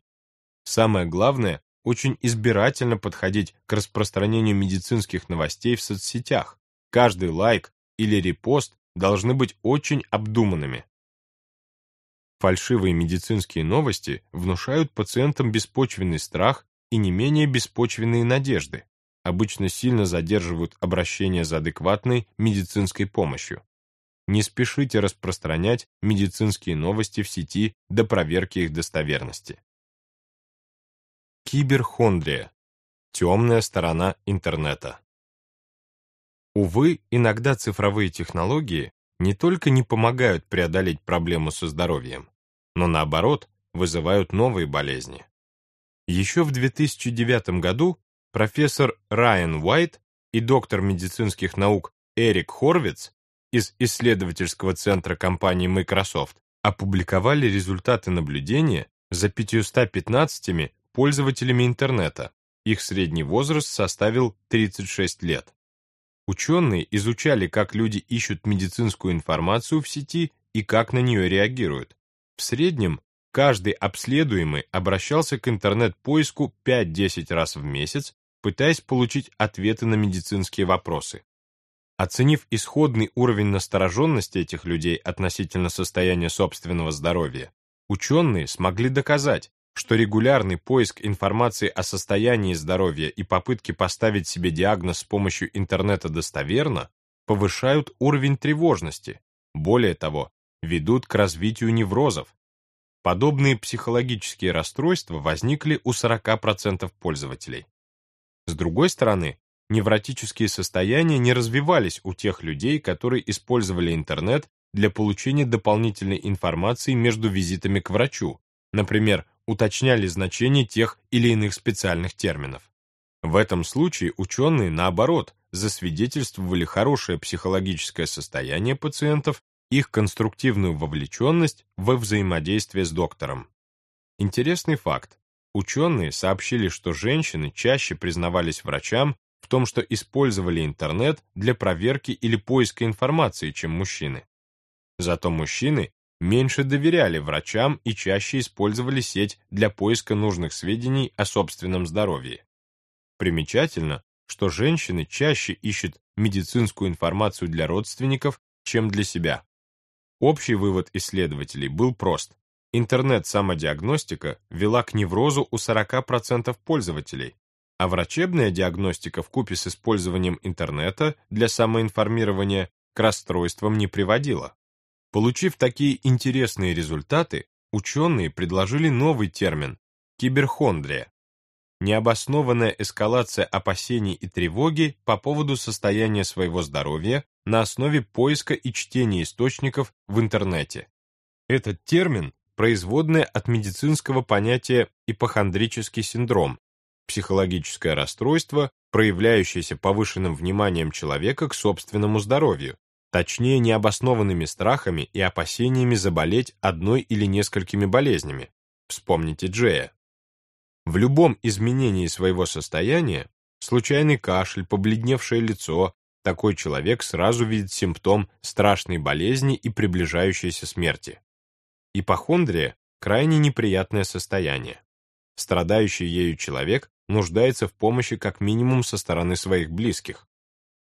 Самое главное очень избирательно подходить к распространению медицинских новостей в соцсетях. Каждый лайк или репост должны быть очень обдуманными. Фальшивые медицинские новости внушают пациентам беспочвенный страх и не менее беспочвенные надежды, обычно сильно задерживают обращение за адекватной медицинской помощью. Не спешите распространять медицинские новости в сети до проверки их достоверности. Киберхондрия. Темная сторона интернета. Увы, иногда цифровые технологии не только не помогают преодолеть проблему со здоровьем, но наоборот вызывают новые болезни. Еще в 2009 году профессор Райан Уайт и доктор медицинских наук Эрик Хорвиц из исследовательского центра компании Microsoft опубликовали результаты наблюдения за 515 пользователями интернета. Их средний возраст составил 36 лет. Ученые изучали, как люди ищут медицинскую информацию в сети и как на нее реагируют. В среднем каждый обследуемый обращался к интернет-поиску 5-10 раз в месяц, пытаясь получить ответы на медицинские вопросы. Оценив исходный уровень настороженности этих людей относительно состояния собственного здоровья, ученые смогли доказать, что регулярный поиск информации о состоянии здоровья и попытки поставить себе диагноз с помощью интернета достоверно повышают уровень тревожности, более того, ведут к развитию неврозов. Подобные психологические расстройства возникли у 40% пользователей. С другой стороны, невротические состояния не развивались у тех людей, которые использовали интернет для получения дополнительной информации между визитами к врачу, например, уточняли значение тех или иных специальных терминов. В этом случае ученые, наоборот, засвидетельствовали хорошее психологическое состояние пациентов, их конструктивную вовлеченность во взаимодействие с доктором. Интересный факт. Ученые сообщили, что женщины чаще признавались врачам в том, что использовали интернет для проверки или поиска информации, чем мужчины. Зато мужчины меньше доверяли врачам и чаще использовали сеть для поиска нужных сведений о собственном здоровье. Примечательно, что женщины чаще ищут медицинскую информацию для родственников, чем для себя. Общий вывод исследователей был прост. Интернет-самодиагностика вела к неврозу у 40% пользователей, а врачебная диагностика в купе с использованием интернета для самоинформирования к расстройствам не приводила. Получив такие интересные результаты, ученые предложили новый термин – киберхондрия. Необоснованная эскалация опасений и тревоги по поводу состояния своего здоровья на основе поиска и чтения источников в интернете. Этот термин – производное от медицинского понятия ипохондрический синдром, психологическое расстройство, проявляющееся повышенным вниманием человека к собственному здоровью, точнее необоснованными страхами и опасениями заболеть одной или несколькими болезнями. Вспомните Джея. В любом изменении своего состояния, случайный кашель, побледневшее лицо, такой человек сразу видит симптом страшной болезни и приближающейся смерти. Ипохондрия – крайне неприятное состояние. Страдающий ею человек нуждается в помощи как минимум со стороны своих близких.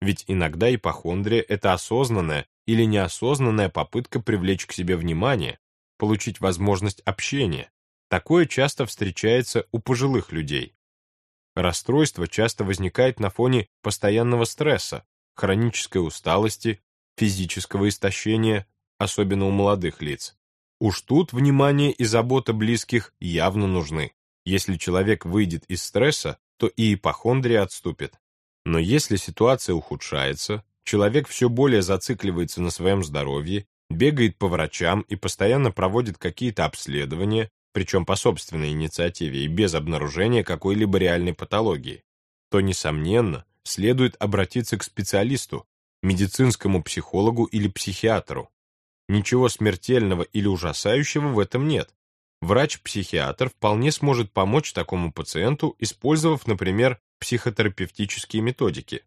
Ведь иногда ипохондрия – это осознанная или неосознанная попытка привлечь к себе внимание, получить возможность общения. Такое часто встречается у пожилых людей. Расстройство часто возникает на фоне постоянного стресса, хронической усталости, физического истощения, особенно у молодых лиц. Уж тут внимание и забота близких явно нужны. Если человек выйдет из стресса, то и ипохондрия отступит. Но если ситуация ухудшается, человек все более зацикливается на своем здоровье, бегает по врачам и постоянно проводит какие-то обследования, причем по собственной инициативе и без обнаружения какой-либо реальной патологии, то, несомненно, следует обратиться к специалисту, медицинскому психологу или психиатру. Ничего смертельного или ужасающего в этом нет. Врач-психиатр вполне сможет помочь такому пациенту, использовав, например, психотерапевтические методики.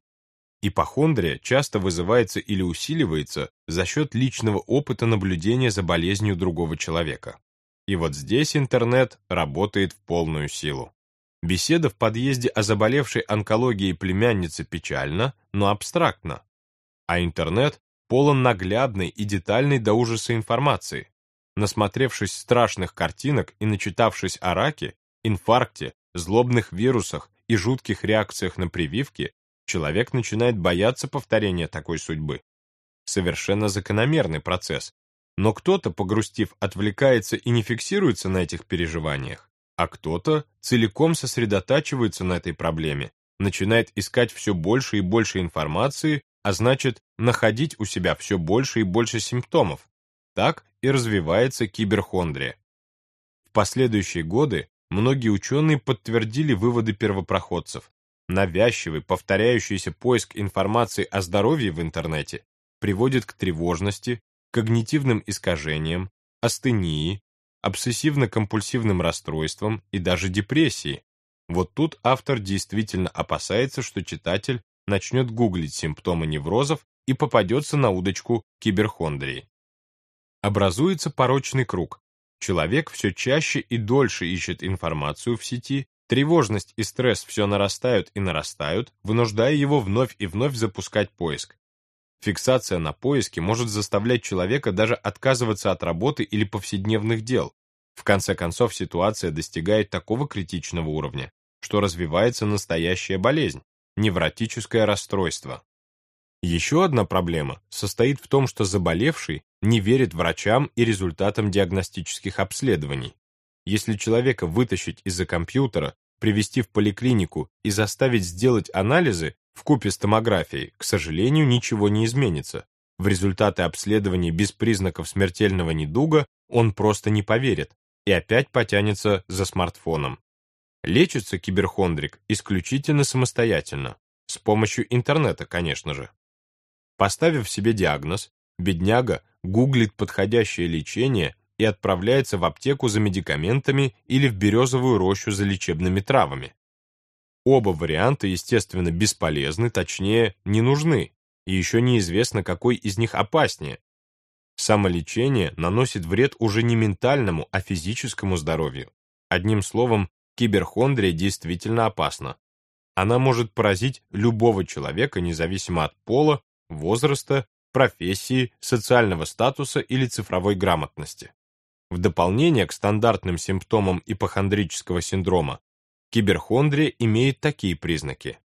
Ипохондрия часто вызывается или усиливается за счет личного опыта наблюдения за болезнью другого человека. И вот здесь интернет работает в полную силу. Беседа в подъезде о заболевшей онкологией племяннице печальна, но абстрактна. А интернет полон наглядной и детальной до ужаса информации. Насмотревшись страшных картинок и начитавшись о раке, инфаркте, злобных вирусах и жутких реакциях на прививки, человек начинает бояться повторения такой судьбы. Совершенно закономерный процесс. Но кто-то, погрустив, отвлекается и не фиксируется на этих переживаниях, а кто-то целиком сосредотачивается на этой проблеме, начинает искать все больше и больше информации, а значит, находить у себя все больше и больше симптомов. Так и развивается киберхондрия. В последующие годы многие ученые подтвердили выводы первопроходцев. Навязчивый, повторяющийся поиск информации о здоровье в интернете приводит к тревожности, когнитивным искажениям, астении, обсессивно-компульсивным расстройствам и даже депрессии. Вот тут автор действительно опасается, что читатель начнет гуглить симптомы неврозов и попадется на удочку киберхондрии. Образуется порочный круг. Человек все чаще и дольше ищет информацию в сети, тревожность и стресс все нарастают и нарастают, вынуждая его вновь и вновь запускать поиск. Фиксация на поиске может заставлять человека даже отказываться от работы или повседневных дел. В конце концов, ситуация достигает такого критичного уровня, что развивается настоящая болезнь – невротическое расстройство. Еще одна проблема состоит в том, что заболевший не верит врачам и результатам диагностических обследований. Если человека вытащить из-за компьютера, привести в поликлинику и заставить сделать анализы в купе с томографией, к сожалению, ничего не изменится. В результаты обследования без признаков смертельного недуга он просто не поверит и опять потянется за смартфоном. Лечится киберхондрик исключительно самостоятельно, с помощью интернета, конечно же. Поставив себе диагноз, бедняга гуглит подходящее лечение и отправляется в аптеку за медикаментами или в березовую рощу за лечебными травами. Оба варианта, естественно, бесполезны, точнее, не нужны, и еще неизвестно, какой из них опаснее. Самолечение наносит вред уже не ментальному, а физическому здоровью. Одним словом, киберхондрия действительно опасна. Она может поразить любого человека, независимо от пола, возраста, профессии, социального статуса или цифровой грамотности. В дополнение к стандартным симптомам ипохондрического синдрома, киберхондрия имеет такие признаки.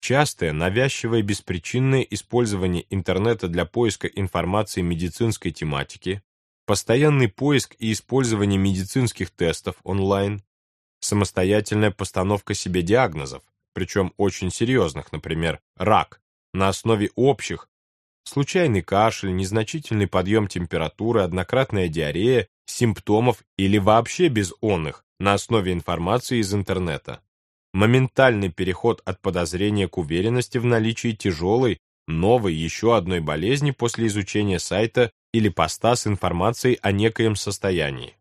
Частое, навязчивое беспричинное использование интернета для поиска информации медицинской тематики, постоянный поиск и использование медицинских тестов онлайн, самостоятельная постановка себе диагнозов, причем очень серьезных, например, рак, на основе общих, случайный кашель, незначительный подъем температуры, однократная диарея, симптомов или вообще без онных на основе информации из интернета. Моментальный переход от подозрения к уверенности в наличии тяжелой, новой еще одной болезни после изучения сайта или поста с информацией о некоем состоянии.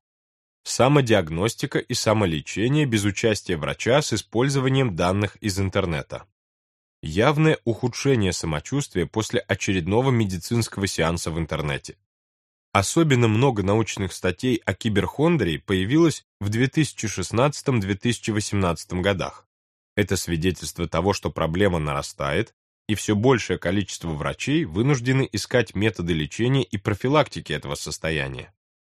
Самодиагностика и самолечение без участия врача с использованием данных из интернета. Явное ухудшение самочувствия после очередного медицинского сеанса в интернете. Особенно много научных статей о киберхондрии появилось в 2016-2018 годах. Это свидетельство того, что проблема нарастает, и все большее количество врачей вынуждены искать методы лечения и профилактики этого состояния.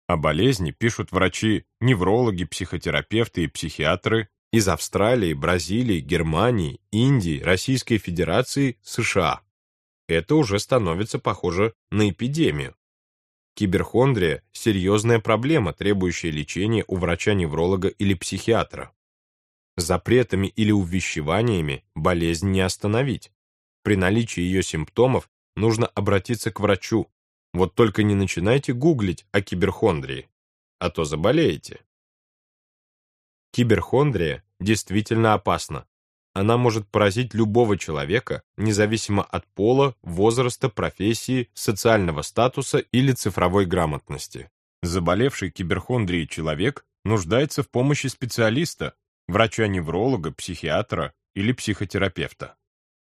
О болезни пишут врачи, неврологи, психотерапевты и психиатры из Австралии, Бразилии, Германии, Индии, Российской Федерации, США. Это уже становится похоже на эпидемию. Киберхондрия – серьезная проблема, требующая лечения у врача-невролога или психиатра. Запретами или увещеваниями болезнь не остановить. При наличии ее симптомов нужно обратиться к врачу. Вот только не начинайте гуглить о киберхондрии, а то заболеете. Киберхондрия действительно опасна. Она может поразить любого человека, независимо от пола, возраста, профессии, социального статуса или цифровой грамотности. Заболевший киберхондрией человек нуждается в помощи специалиста, врача-невролога, психиатра или психотерапевта.